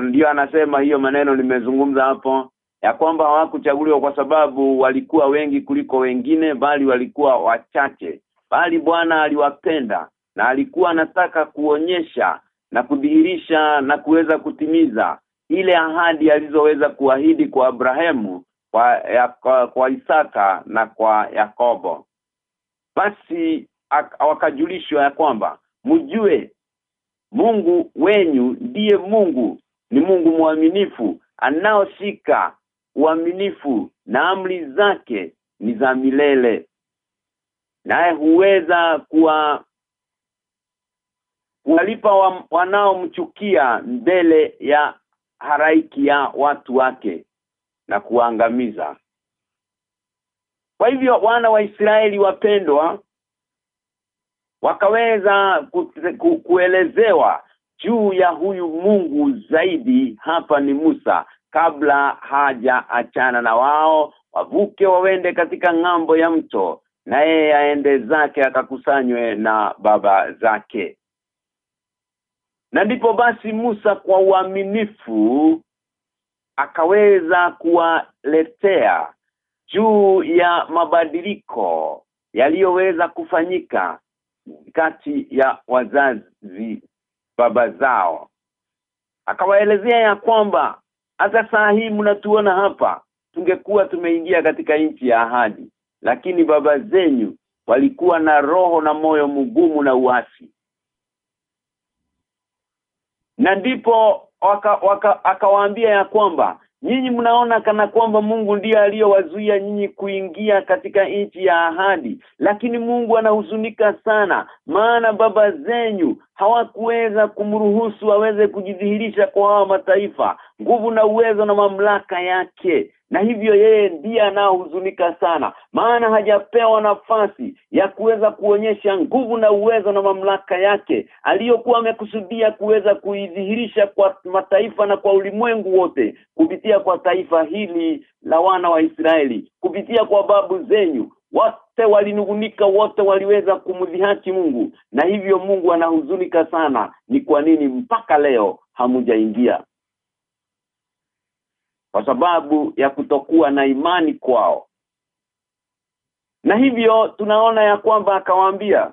Ndio anasema hiyo maneno nimezungumza hapo ya kwamba hawakuchaguliwa kwa sababu walikuwa wengi kuliko wengine bali walikuwa wachache. Bali Bwana aliwapenda na alikuwa anataka kuonyesha na kudhihirisha na kuweza kutimiza ile ahadi alizoweza kuahidi kwa Abrahamu kwa, ya, kwa kwa Isaka na kwa Yakobo. Basi wakajulishwa ya kwamba mjue Mungu wenyu ndiye Mungu ni Mungu mwaminifu anaoshika uaminifu na amri zake ni za milele. Naye huweza kuwa kuwalipa wa, wanaomchukia mbele ya haraiki ya watu wake na kuangamiza kwa hivyo wana wa Israeli wapendwa wakaweza ku, ku, kuelezewa juu ya huyu Mungu zaidi hapa ni Musa kabla haja achana na wao wavuke wawende katika ng'ambo ya mto na yeye aende zake akakusanywe na baba zake. Na ndipo basi Musa kwa uaminifu akaweza kuwaletea juu ya mabadiliko yaliyoweza kufanyika kati ya wazazi baba zao. Akawaelezea ya kwamba hata saa hii mnatuona hapa tungekuwa tumeingia katika nchi ya ahadi lakini baba zenyu walikuwa na roho na moyo mgumu na uasi. Na ndipo akawaambia ya kwamba nyinyi mnaona kana kwamba Mungu ndiye aliyowazuia nyinyi kuingia katika nchi ya ahadi lakini Mungu anahuzunika sana maana baba zenyu hawakuweza kumruhusu aweze kujidhihirisha kwa hawa mataifa nguvu na uwezo na mamlaka yake. Na hivyo yeye ndiye anaohuzunika sana. Maana hajapewa nafasi ya kuweza kuonyesha nguvu na uwezo na mamlaka yake. Aliyokuwa amekusudia kuweza kuidhihirisha kwa mataifa na kwa ulimwengu wote. Kupitia kwa taifa hili la wana wa Israeli. Kupitia kwa babu zenyu. Wote walinugunika wote waliweza kumdhihaki Mungu. Na hivyo Mungu anahuzunika sana. Ni kwa nini mpaka leo hamujaingia kwa sababu ya kutokuwa na imani kwao. Na hivyo tunaona ya kwamba akawaambia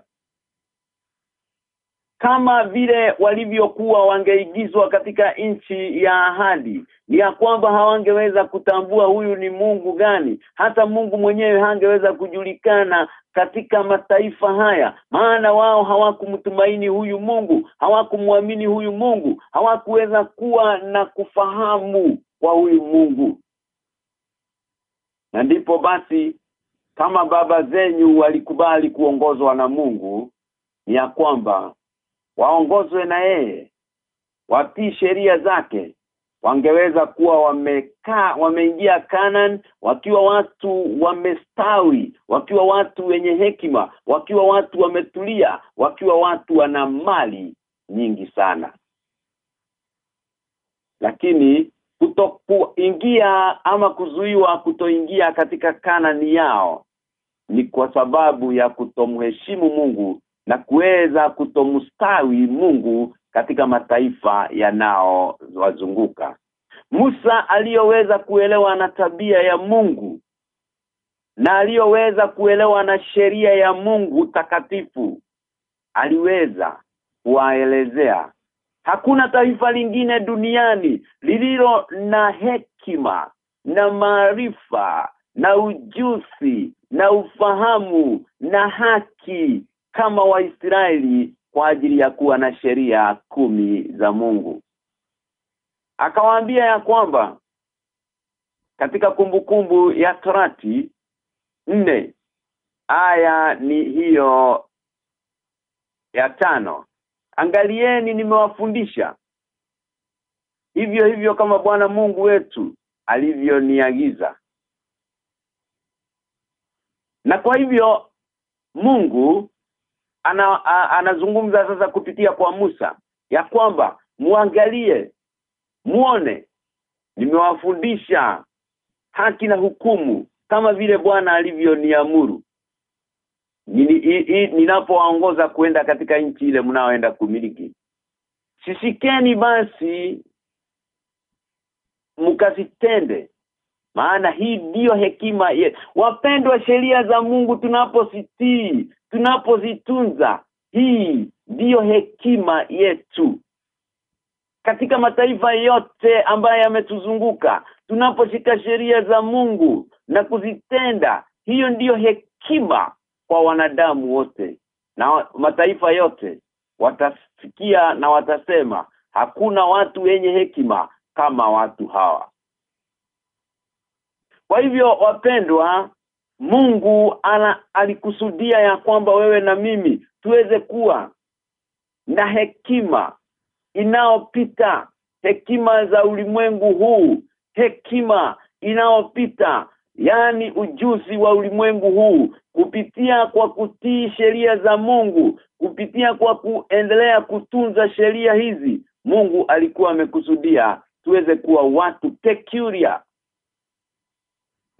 kama vile walivyokuwa wangeigizwa katika nchi ya ahadi ni ya kwamba hawangeweza kutambua huyu ni Mungu gani hata Mungu mwenyewe hangeweza kujulikana katika mataifa haya maana wao hawakumtumaini huyu Mungu hawakumwamini huyu Mungu hawakuweza kuwa na kufahamu kwa huyu Mungu. Na ndipo basi kama baba zenyu walikubali kuongozwa na Mungu ni ya kwamba waongozwe na yeye watii sheria zake wangeweza kuwa wamekaa wameingia Canaan wakiwa watu wamestawi wakiwa watu wenye hekima wakiwa watu wametulia wakiwa watu wana mali nyingi sana. Lakini kutokuingia ama kuzuiwa kutoingia katika kanani yao ni kwa sababu ya kutomheshimu Mungu na kuweza kutomstawi Mungu katika mataifa yanao wazunguka Musa aliyoweza kuelewa na tabia ya Mungu na aliyoweza kuelewa na sheria ya Mungu takatifu aliweza kuwaelezea hakuna taifa lingine duniani lililo na hekima na maarifa na ujuzi na ufahamu na haki kama Waisraeli kwa ajili ya kuwa na sheria kumi za Mungu. Akawaambia ya kwamba katika kumbukumbu kumbu ya Torati nne aya ni hiyo ya tano angalieni nimewafundisha. Hivyo hivyo kama Bwana Mungu wetu alivyoniagiza. Na kwa hivyo Mungu ana, a, anazungumza sasa kupitia kwa Musa ya kwamba muangalie muone nimewafundisha haki na hukumu kama vile Bwana alivyoniamuru ninapowaongoza kwenda katika nchi ile mnaoenda kumiliki sisikeni basi mkazitende maana hii ndiyo hekima ye. wapendwa sheria za Mungu tunapositii tunapozitunza hii ndiyo hekima yetu katika mataifa yote ambayo yametuzunguka tunaposhika sheria za Mungu na kuzitenda hiyo ndiyo hekima kwa wanadamu wote na mataifa yote. Watasikia na watasema hakuna watu wenye hekima kama watu hawa. Kwa hivyo wapendwa Mungu ana alikusudia ya kwamba wewe na mimi tuweze kuwa na hekima inaopita hekima za ulimwengu huu hekima inaopita yani ujuzi wa ulimwengu huu kupitia kwa kutii sheria za Mungu kupitia kwa kuendelea kutunza sheria hizi Mungu alikuwa amekusudia tuweze kuwa watu peculiar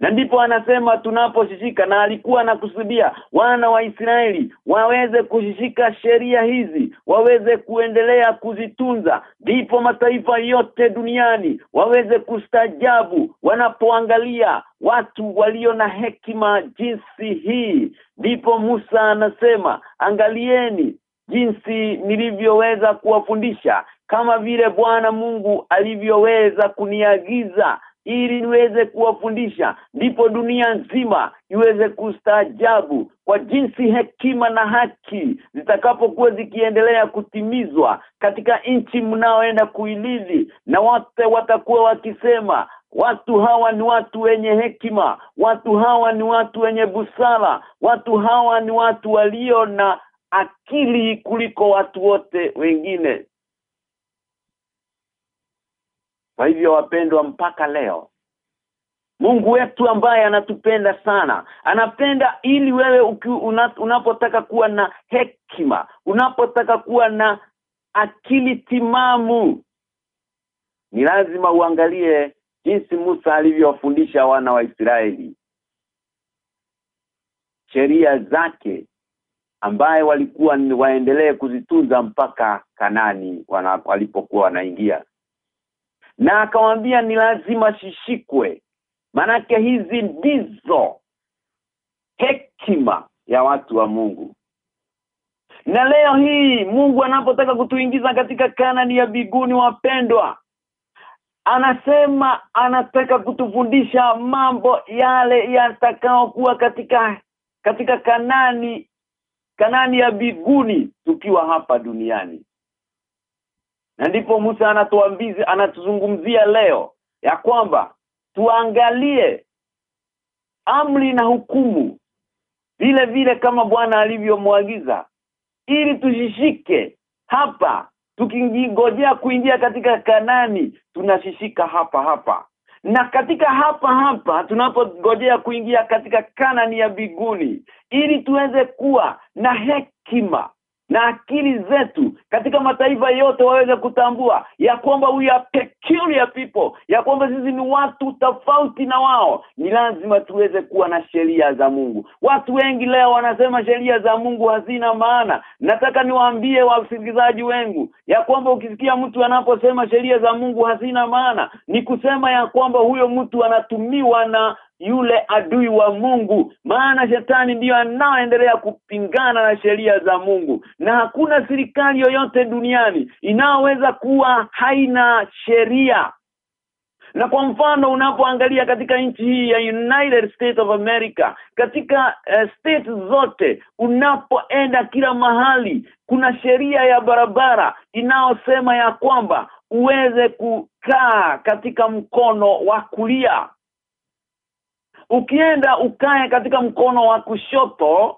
na ndipo anasema tunaposhishika na alikuwa anakusudia wana wa Israeli waweze kushishika sheria hizi waweze kuendelea kuzitunza. Ndipo mataifa yote duniani waweze kustajabu wanapoangalia watu walio na hekima jinsi hii. Ndipo Musa anasema angalieni jinsi nilivyoweza kuwafundisha kama vile Bwana Mungu alivyoweza kuniagiza ili niweze kuwafundisha ndipo dunia nzima iweze kustaajabu kwa jinsi hekima na haki zitakapokuwa zikiendelea kutimizwa katika nchi mnaoenda kuilizi na wote watakuwa wakisema watu hawa ni watu wenye hekima watu hawa ni watu wenye busara watu hawa ni watu walio na akili kuliko watu wote wengine kwa hivyo wapendwa mpaka leo Mungu wetu ambaye anatupenda sana anapenda ili wewe uki, una, unapotaka kuwa na hekima unapotaka kuwa na akili timamu ni lazima uangalie jinsi Musa alivyowafundisha wana wa Israeli sheria zake ambaye walikuwa waendelee kuzitunza mpaka Kanani walipokuwa wanaingia na akamwambia ni lazima shishikwe. Manake hizi ndizo hekima ya watu wa Mungu. Na leo hii Mungu anapotaka kutuingiza katika kanani ya biguni wapendwa anasema anataka kutufundisha mambo yale yatakao kuwa katika katika kanani kanani ya biguni tukiwa hapa duniani na ndipo Musa anatuambiza anatuzungumzia leo ya kwamba tuangalie amri na hukumu vile vile kama Bwana alivyomwagiza ili tujishike hapa. Tukingojea kuingia katika Kanani tunashishika hapa hapa. Na katika hapa hapa tunapogojea kuingia katika Kanani ya biguni ili tuweze kuwa na hekima na akili zetu katika mataifa yote waweze kutambua ya kwamba we are peculiar people ya kwamba sisi ni watu tofauti na wao. Ni lazima tuweze kuwa na sheria za Mungu. Watu wengi leo wanasema sheria za Mungu hazina maana. Nataka niwaambie wasikilizaji wengu ya kwamba ukisikia mtu anaposema sheria za Mungu hazina maana ni kusema ya kwamba huyo mtu anatumiwa na yule adui wa Mungu. Maana shetani ndiyo anaoendelea kupingana na sheria za Mungu. Na hakuna serikali yoyote duniani inaoweza kuwa haina sheria. Na kwa mfano unapoangalia katika nchi hii ya United States of America katika uh, state zote unapoenda kila mahali kuna sheria ya barabara inaosema ya kwamba uweze kukaa katika mkono wa kulia ukienda ukae katika mkono wa kushoto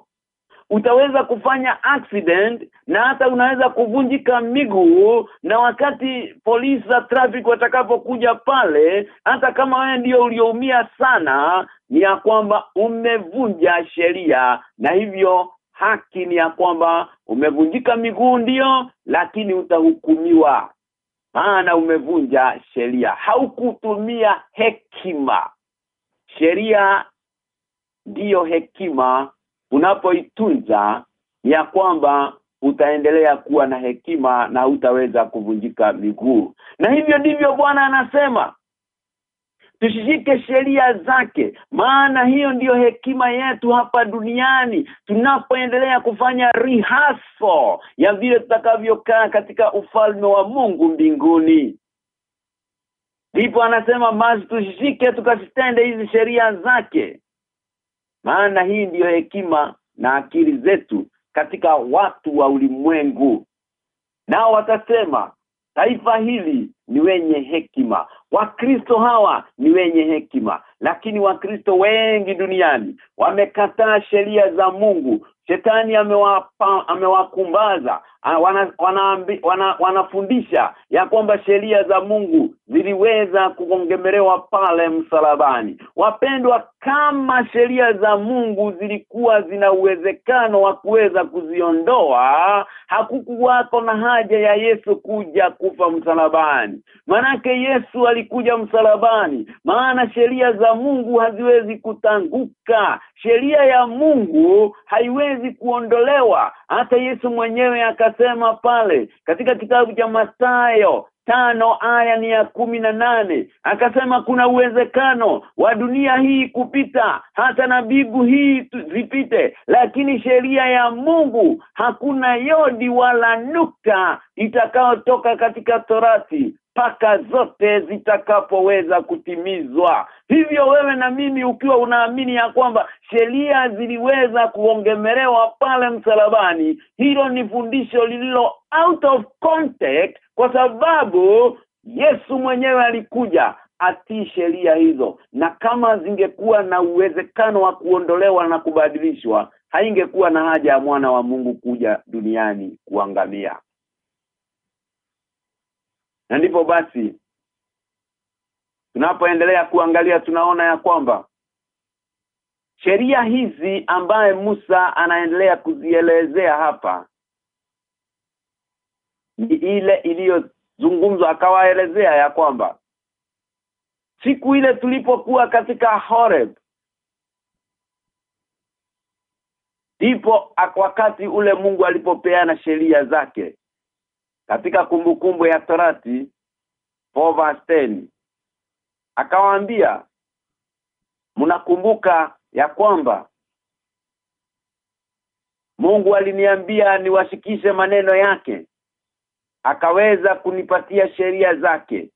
utaweza kufanya accident na hata unaweza kuvunjika miguu na wakati polisi za traffic watakapokuja pale hata kama wewe ndio ulioumia sana ni ya kwamba umevunja sheria na hivyo haki ni ya kwamba umevunjika miguu ndio lakini utahukumiwa. Maana umevunja sheria. Haukutumia hekima sheria ndiyo hekima unapoitunza ya kwamba utaendelea kuwa na hekima na utaweza kuvunjika miguu. Na hivyo ndivyo Bwana anasema. Tushike sheria zake maana hiyo ndiyo hekima yetu hapa duniani. Tunapoendelea kufanya rehearsal ya vile tutakavyokaa katika ufalme wa Mungu mbinguni ndipo anasema basi tushike tukazitende hizi sheria zake. Maana hii ndiyo hekima na akili zetu katika watu wa ulimwengu. Nao watasema taifa hili ni wenye hekima. Wakristo hawa ni wenye hekima. Lakini wakristo wengi duniani wamekataa sheria za Mungu. Shetani amewakumbaza wana, wana, wana, wanafundisha ya kwamba sheria za Mungu ziliweza kugongemelewa pale msalabani. Wapendwa kama sheria za Mungu zilikuwa zina uwezekano wa kuweza kuziondoa hakukuwako na haja ya Yesu kuja kufa msalabani. Manake Yesu alikuja msalabani maana sheria za Mungu haziwezi kutanguka. Sheria ya Mungu haiwezi kuondolewa. Hata Yesu mwenyewe akasema pale katika kitabu cha Mathayo tano aya ni ya kumi na nane akasema kuna uwezekano wa dunia hii kupita hata na bibu hii zipite lakini sheria ya Mungu hakuna yodi wala nukta itakayotoka katika torati paka zote zitakapoweza kutimizwa. Hivyo wewe na mimi ukiwa unaamini ya kwamba sheria ziliweza kuongemelewa pale msalabani hilo ni fundisho lililo out of context kwa sababu Yesu mwenyewe alikuja atii sheria hizo. Na kama zingekuwa na uwezekano wa kuondolewa na kubadilishwa haingekuwa na haja ya mwana wa Mungu kuja duniani kuangamia na ndipo basi tunapoendelea kuangalia tunaona ya kwamba sheria hizi ambaye Musa anaendelea kuzielezea hapa ni ile iliyozungumzwa akawaelezea ya kwamba siku ile tulipokuwa katika Horeb ndipo wakati ule Mungu alipopeana sheria zake katika kumbukumbu kumbu ya Torati 4:10 akawaambia mnakumbuka ya kwamba Mungu aliniambia niwashikishe maneno yake akaweza kunipatia sheria zake.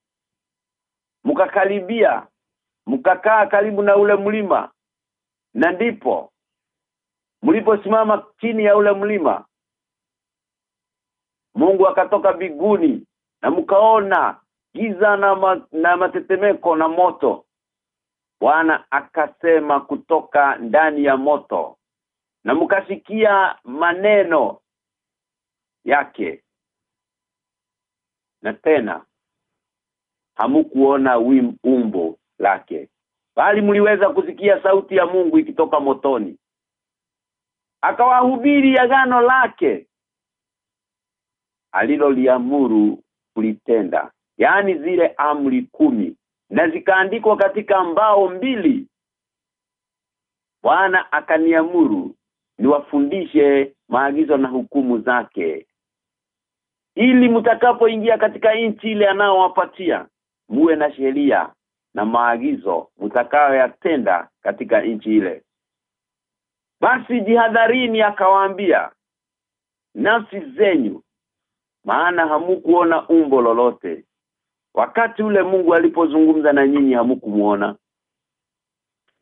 Mkakaribia mkakaa karibu na ule mlima na ndipo mliposimama chini ya ule mlima Mungu akatoka biguni na mkaona giza na, ma, na matetemeko na moto. Bwana akasema kutoka ndani ya moto na mkasikia maneno yake. Na tena hamukuona umbo lake bali mliweza kusikia sauti ya Mungu ikitoka motoni. Akawahubiri agano lake aliloliamuru kulitenda yaani zile amri kumi na zikaandikwa katika mbao mbili. Bwana akaniamuru niwafundishe maagizo na hukumu zake ili mtakapoingia katika nchi ile anaowapatia muwe na sheria na maagizo mtakayoyatenda katika nchi ile. Basi jihadharini akawaambia nafsi zenyu maana hamukuona umbo lolote. Wakati ule Mungu alipozungumza na nyinyi hamukumuona.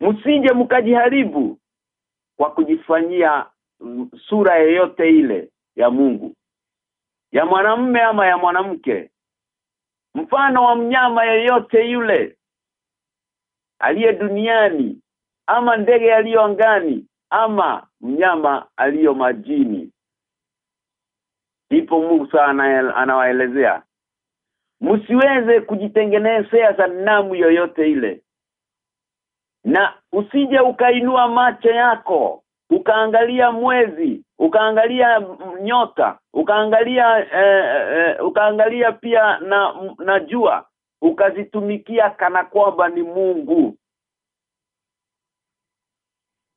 Msije mkajiharibu kwa kujifanyia sura yoyote ile ya Mungu. Ya mwanamume ama ya mwanamke. Mfano wa mnyama yeyote yule. Aliye duniani ama ndege aliyo angani ama mnyama aliyo majini ndipo Musa anawaelezea. Msiweze kujitengenezea sanamu yoyote ile. Na usije ukainua macho yako ukaangalia mwezi ukaangalia nyota ukaangalia eh, eh, ukaangalia pia na na jua ukazitumikia kana kwamba ni Mungu.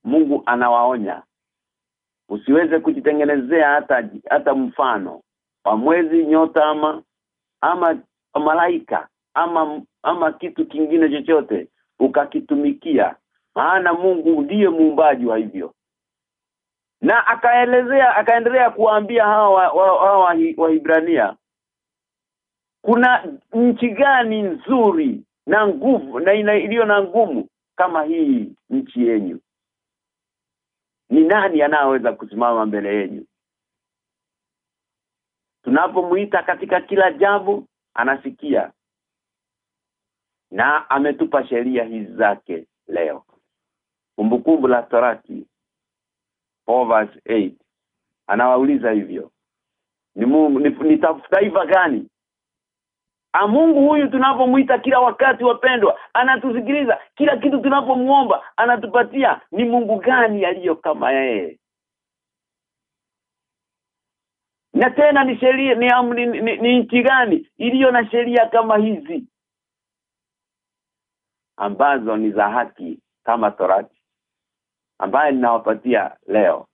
Mungu anawaonya usiweze kujitengenezea hata hata mfano. Wa mwezi nyota ama ama malaika ama ama kitu kingine chochote ukakitumikia. Maana Mungu ndiye muumbaji wa hivyo. Na akaelezea akaendelea kuwaambia hawa hawa Wahibrania kuna nchi gani nzuri na nguvu na iliyo na ngumu kama hii nchi yenyu ni nani anayeweza kusimama mbele yenu? Tunapomuita katika kila jambo anasikia na ametupa sheria hizi zake leo. Kumbukumbu la torati verse 8 anawauliza hivyo ni Mungu ni, ni gani Mungu huyu tunapomuita kila wakati wapendwa anatusikiliza. Kila kitu tunapomuomba anatupatia ni Mungu gani aliyo kama yeye? Na tena ni sheria ni amri ni, ni nchi gani iliyo na sheria kama hizi? Ambazo ni za haki kama torati ambaye ninawapatia leo.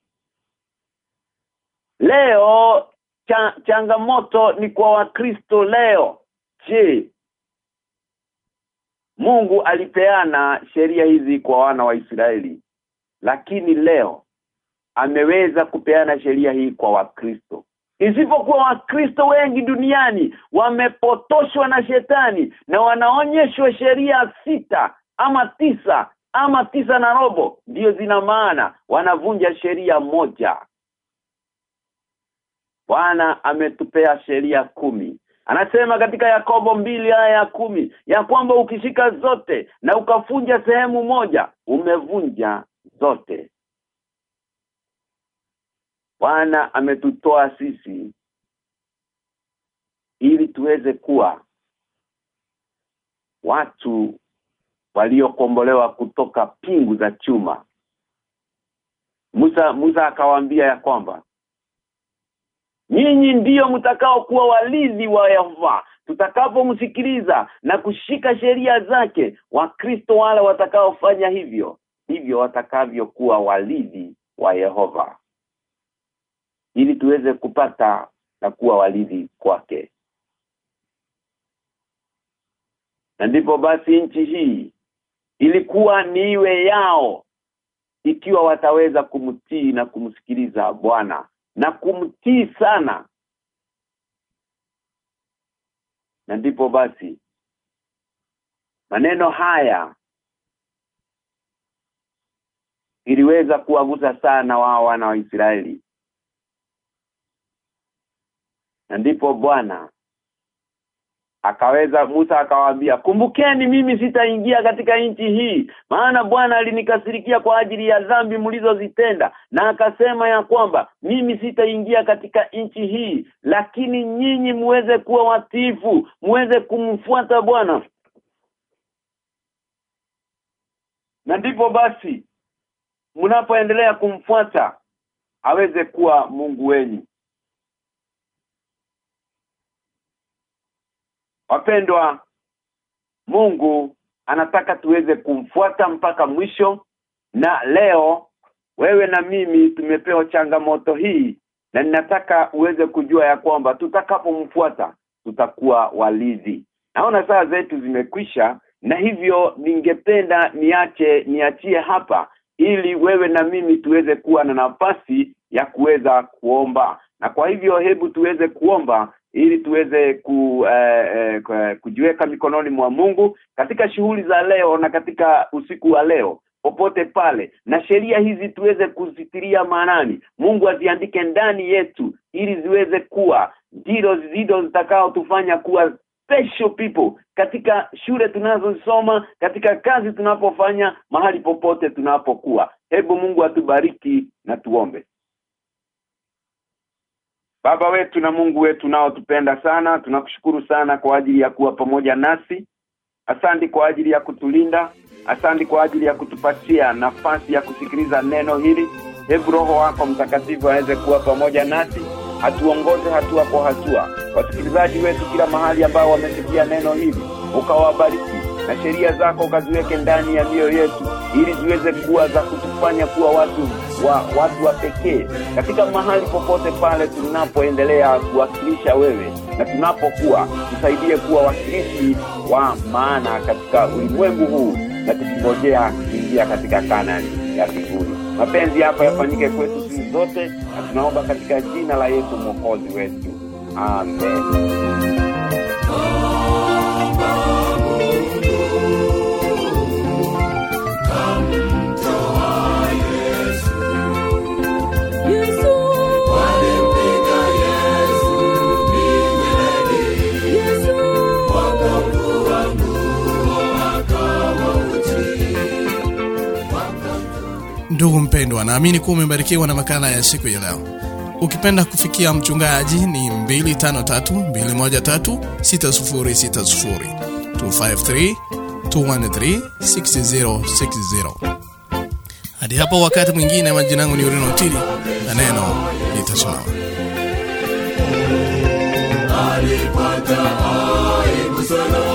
Leo cha, changamoto ni kwa wakristo leo je Mungu alipeana sheria hizi kwa wana wa Israeli lakini leo ameweza kupeana sheria hii kwa wakristo. Isipokuwa wakristo wengi duniani wamepotoshwa na shetani na wanaonyeshwa sheria sita ama tisa ama tisa na robo ndio zina maana wanavunja sheria moja. Bwana ametupea sheria kumi Anasema katika Yakobo mbili aya ya kumi ya kwamba ukishika zote na ukafunja sehemu moja umevunja zote. Bwana ametutoa sisi ili tuweze kuwa watu waliokombolewa kutoka pingu za chuma. Musa Musa akawaambia ya kwamba Nyinyi ndiyo mtakao kuwa walizi wa Yehova. Tutakapomsikiliza na kushika sheria zake wakristo wale watakaofanya hivyo hivyo watakavyokuwa walidhi wa Yehova. Ili tuweze kupata na kuwa walidhi kwake. Na ndipo basi nchi hii ilikuwa niwe yao ikiwa wataweza kumtii na kumsikiliza Bwana na kumtii sana. Na ndipo basi maneno haya iliweza kuwagusa sana wao wana wa Israeli. Na ndipo Bwana akaweza Musa akawaambia kumbukeni mimi sitaingia katika nchi hii. Maana Bwana alinikasirikia kwa ajili ya dhambi mlizozitenda. Na akasema ya kwamba mimi sitaingia katika nchi hii. Lakini nyinyi muweze kuwa watifu muweze kumfuata Bwana. Na ndipo basi mnapoendelea kumfuata aweze kuwa Mungu wenu wapendwa Mungu anataka tuweze kumfuata mpaka mwisho na leo wewe na mimi tumepewa changamoto hii na ninataka uweze kujua ya kwamba tutakapomfuata tutakuwa walizi. Naona saa zetu zimekwisha na hivyo ningependa niache niachie hapa ili wewe na mimi tuweze kuwa na nafasi ya kuweza kuomba. Na kwa hivyo hebu tuweze kuomba ili tuweze ku, eh, eh, kujiweka mikononi mwa Mungu katika shughuli za leo na katika usiku wa leo popote pale. Na sheria hizi tuweze kuzitiria maanani. Mungu aziandike ndani yetu ili ziweze kuwa. Ndilo zido zitakao tufanya kuwa special people katika shule tunazosoma katika kazi tunapofanya mahali popote tunapokuwa. Hebu Mungu atubariki na tuombe Baba wetu na Mungu wetu nao tupenda sana tunakushukuru sana kwa ajili ya kuwa pamoja nasi. Asante kwa ajili ya kutulinda asante kwa ajili ya kutupatia nafasi ya kusikiliza neno hili. Hebu roho wako mtakatifu aweze kuwa pamoja nasi atuongoze hatua kwa hatua. Wasikilizaji wetu kila mahali ambao wamesikia neno hili ukawabariki na sheria zako ukaziweke ndani ya mioyo yetu ili ziweze kuwa za kutufanya kuwa watu wa watu wa pekee. Katika mahali popote pale tunapoendelea kuwakilisha wewe na tunapokuwa tusaidie kuwa wakilishi wa maana katika ulimwengu huu na tukingojea kuingia katika Kanani ya mbinguni mapenzi yako yafanyike kwetu sisi zote na tunaomba katika jina la Yesu mwokozi wetu. Amen
Ndugu mpendwa, naamini kuwa umebarikiwa na makala ya siku ya leo. Ukipenda kufikia mchungaji ni 253 213 6060 253 213 6060. Hadi hapo wakati mwingine, majina yangu ni Urino Tili na neno litasimama.
alipata aibu sana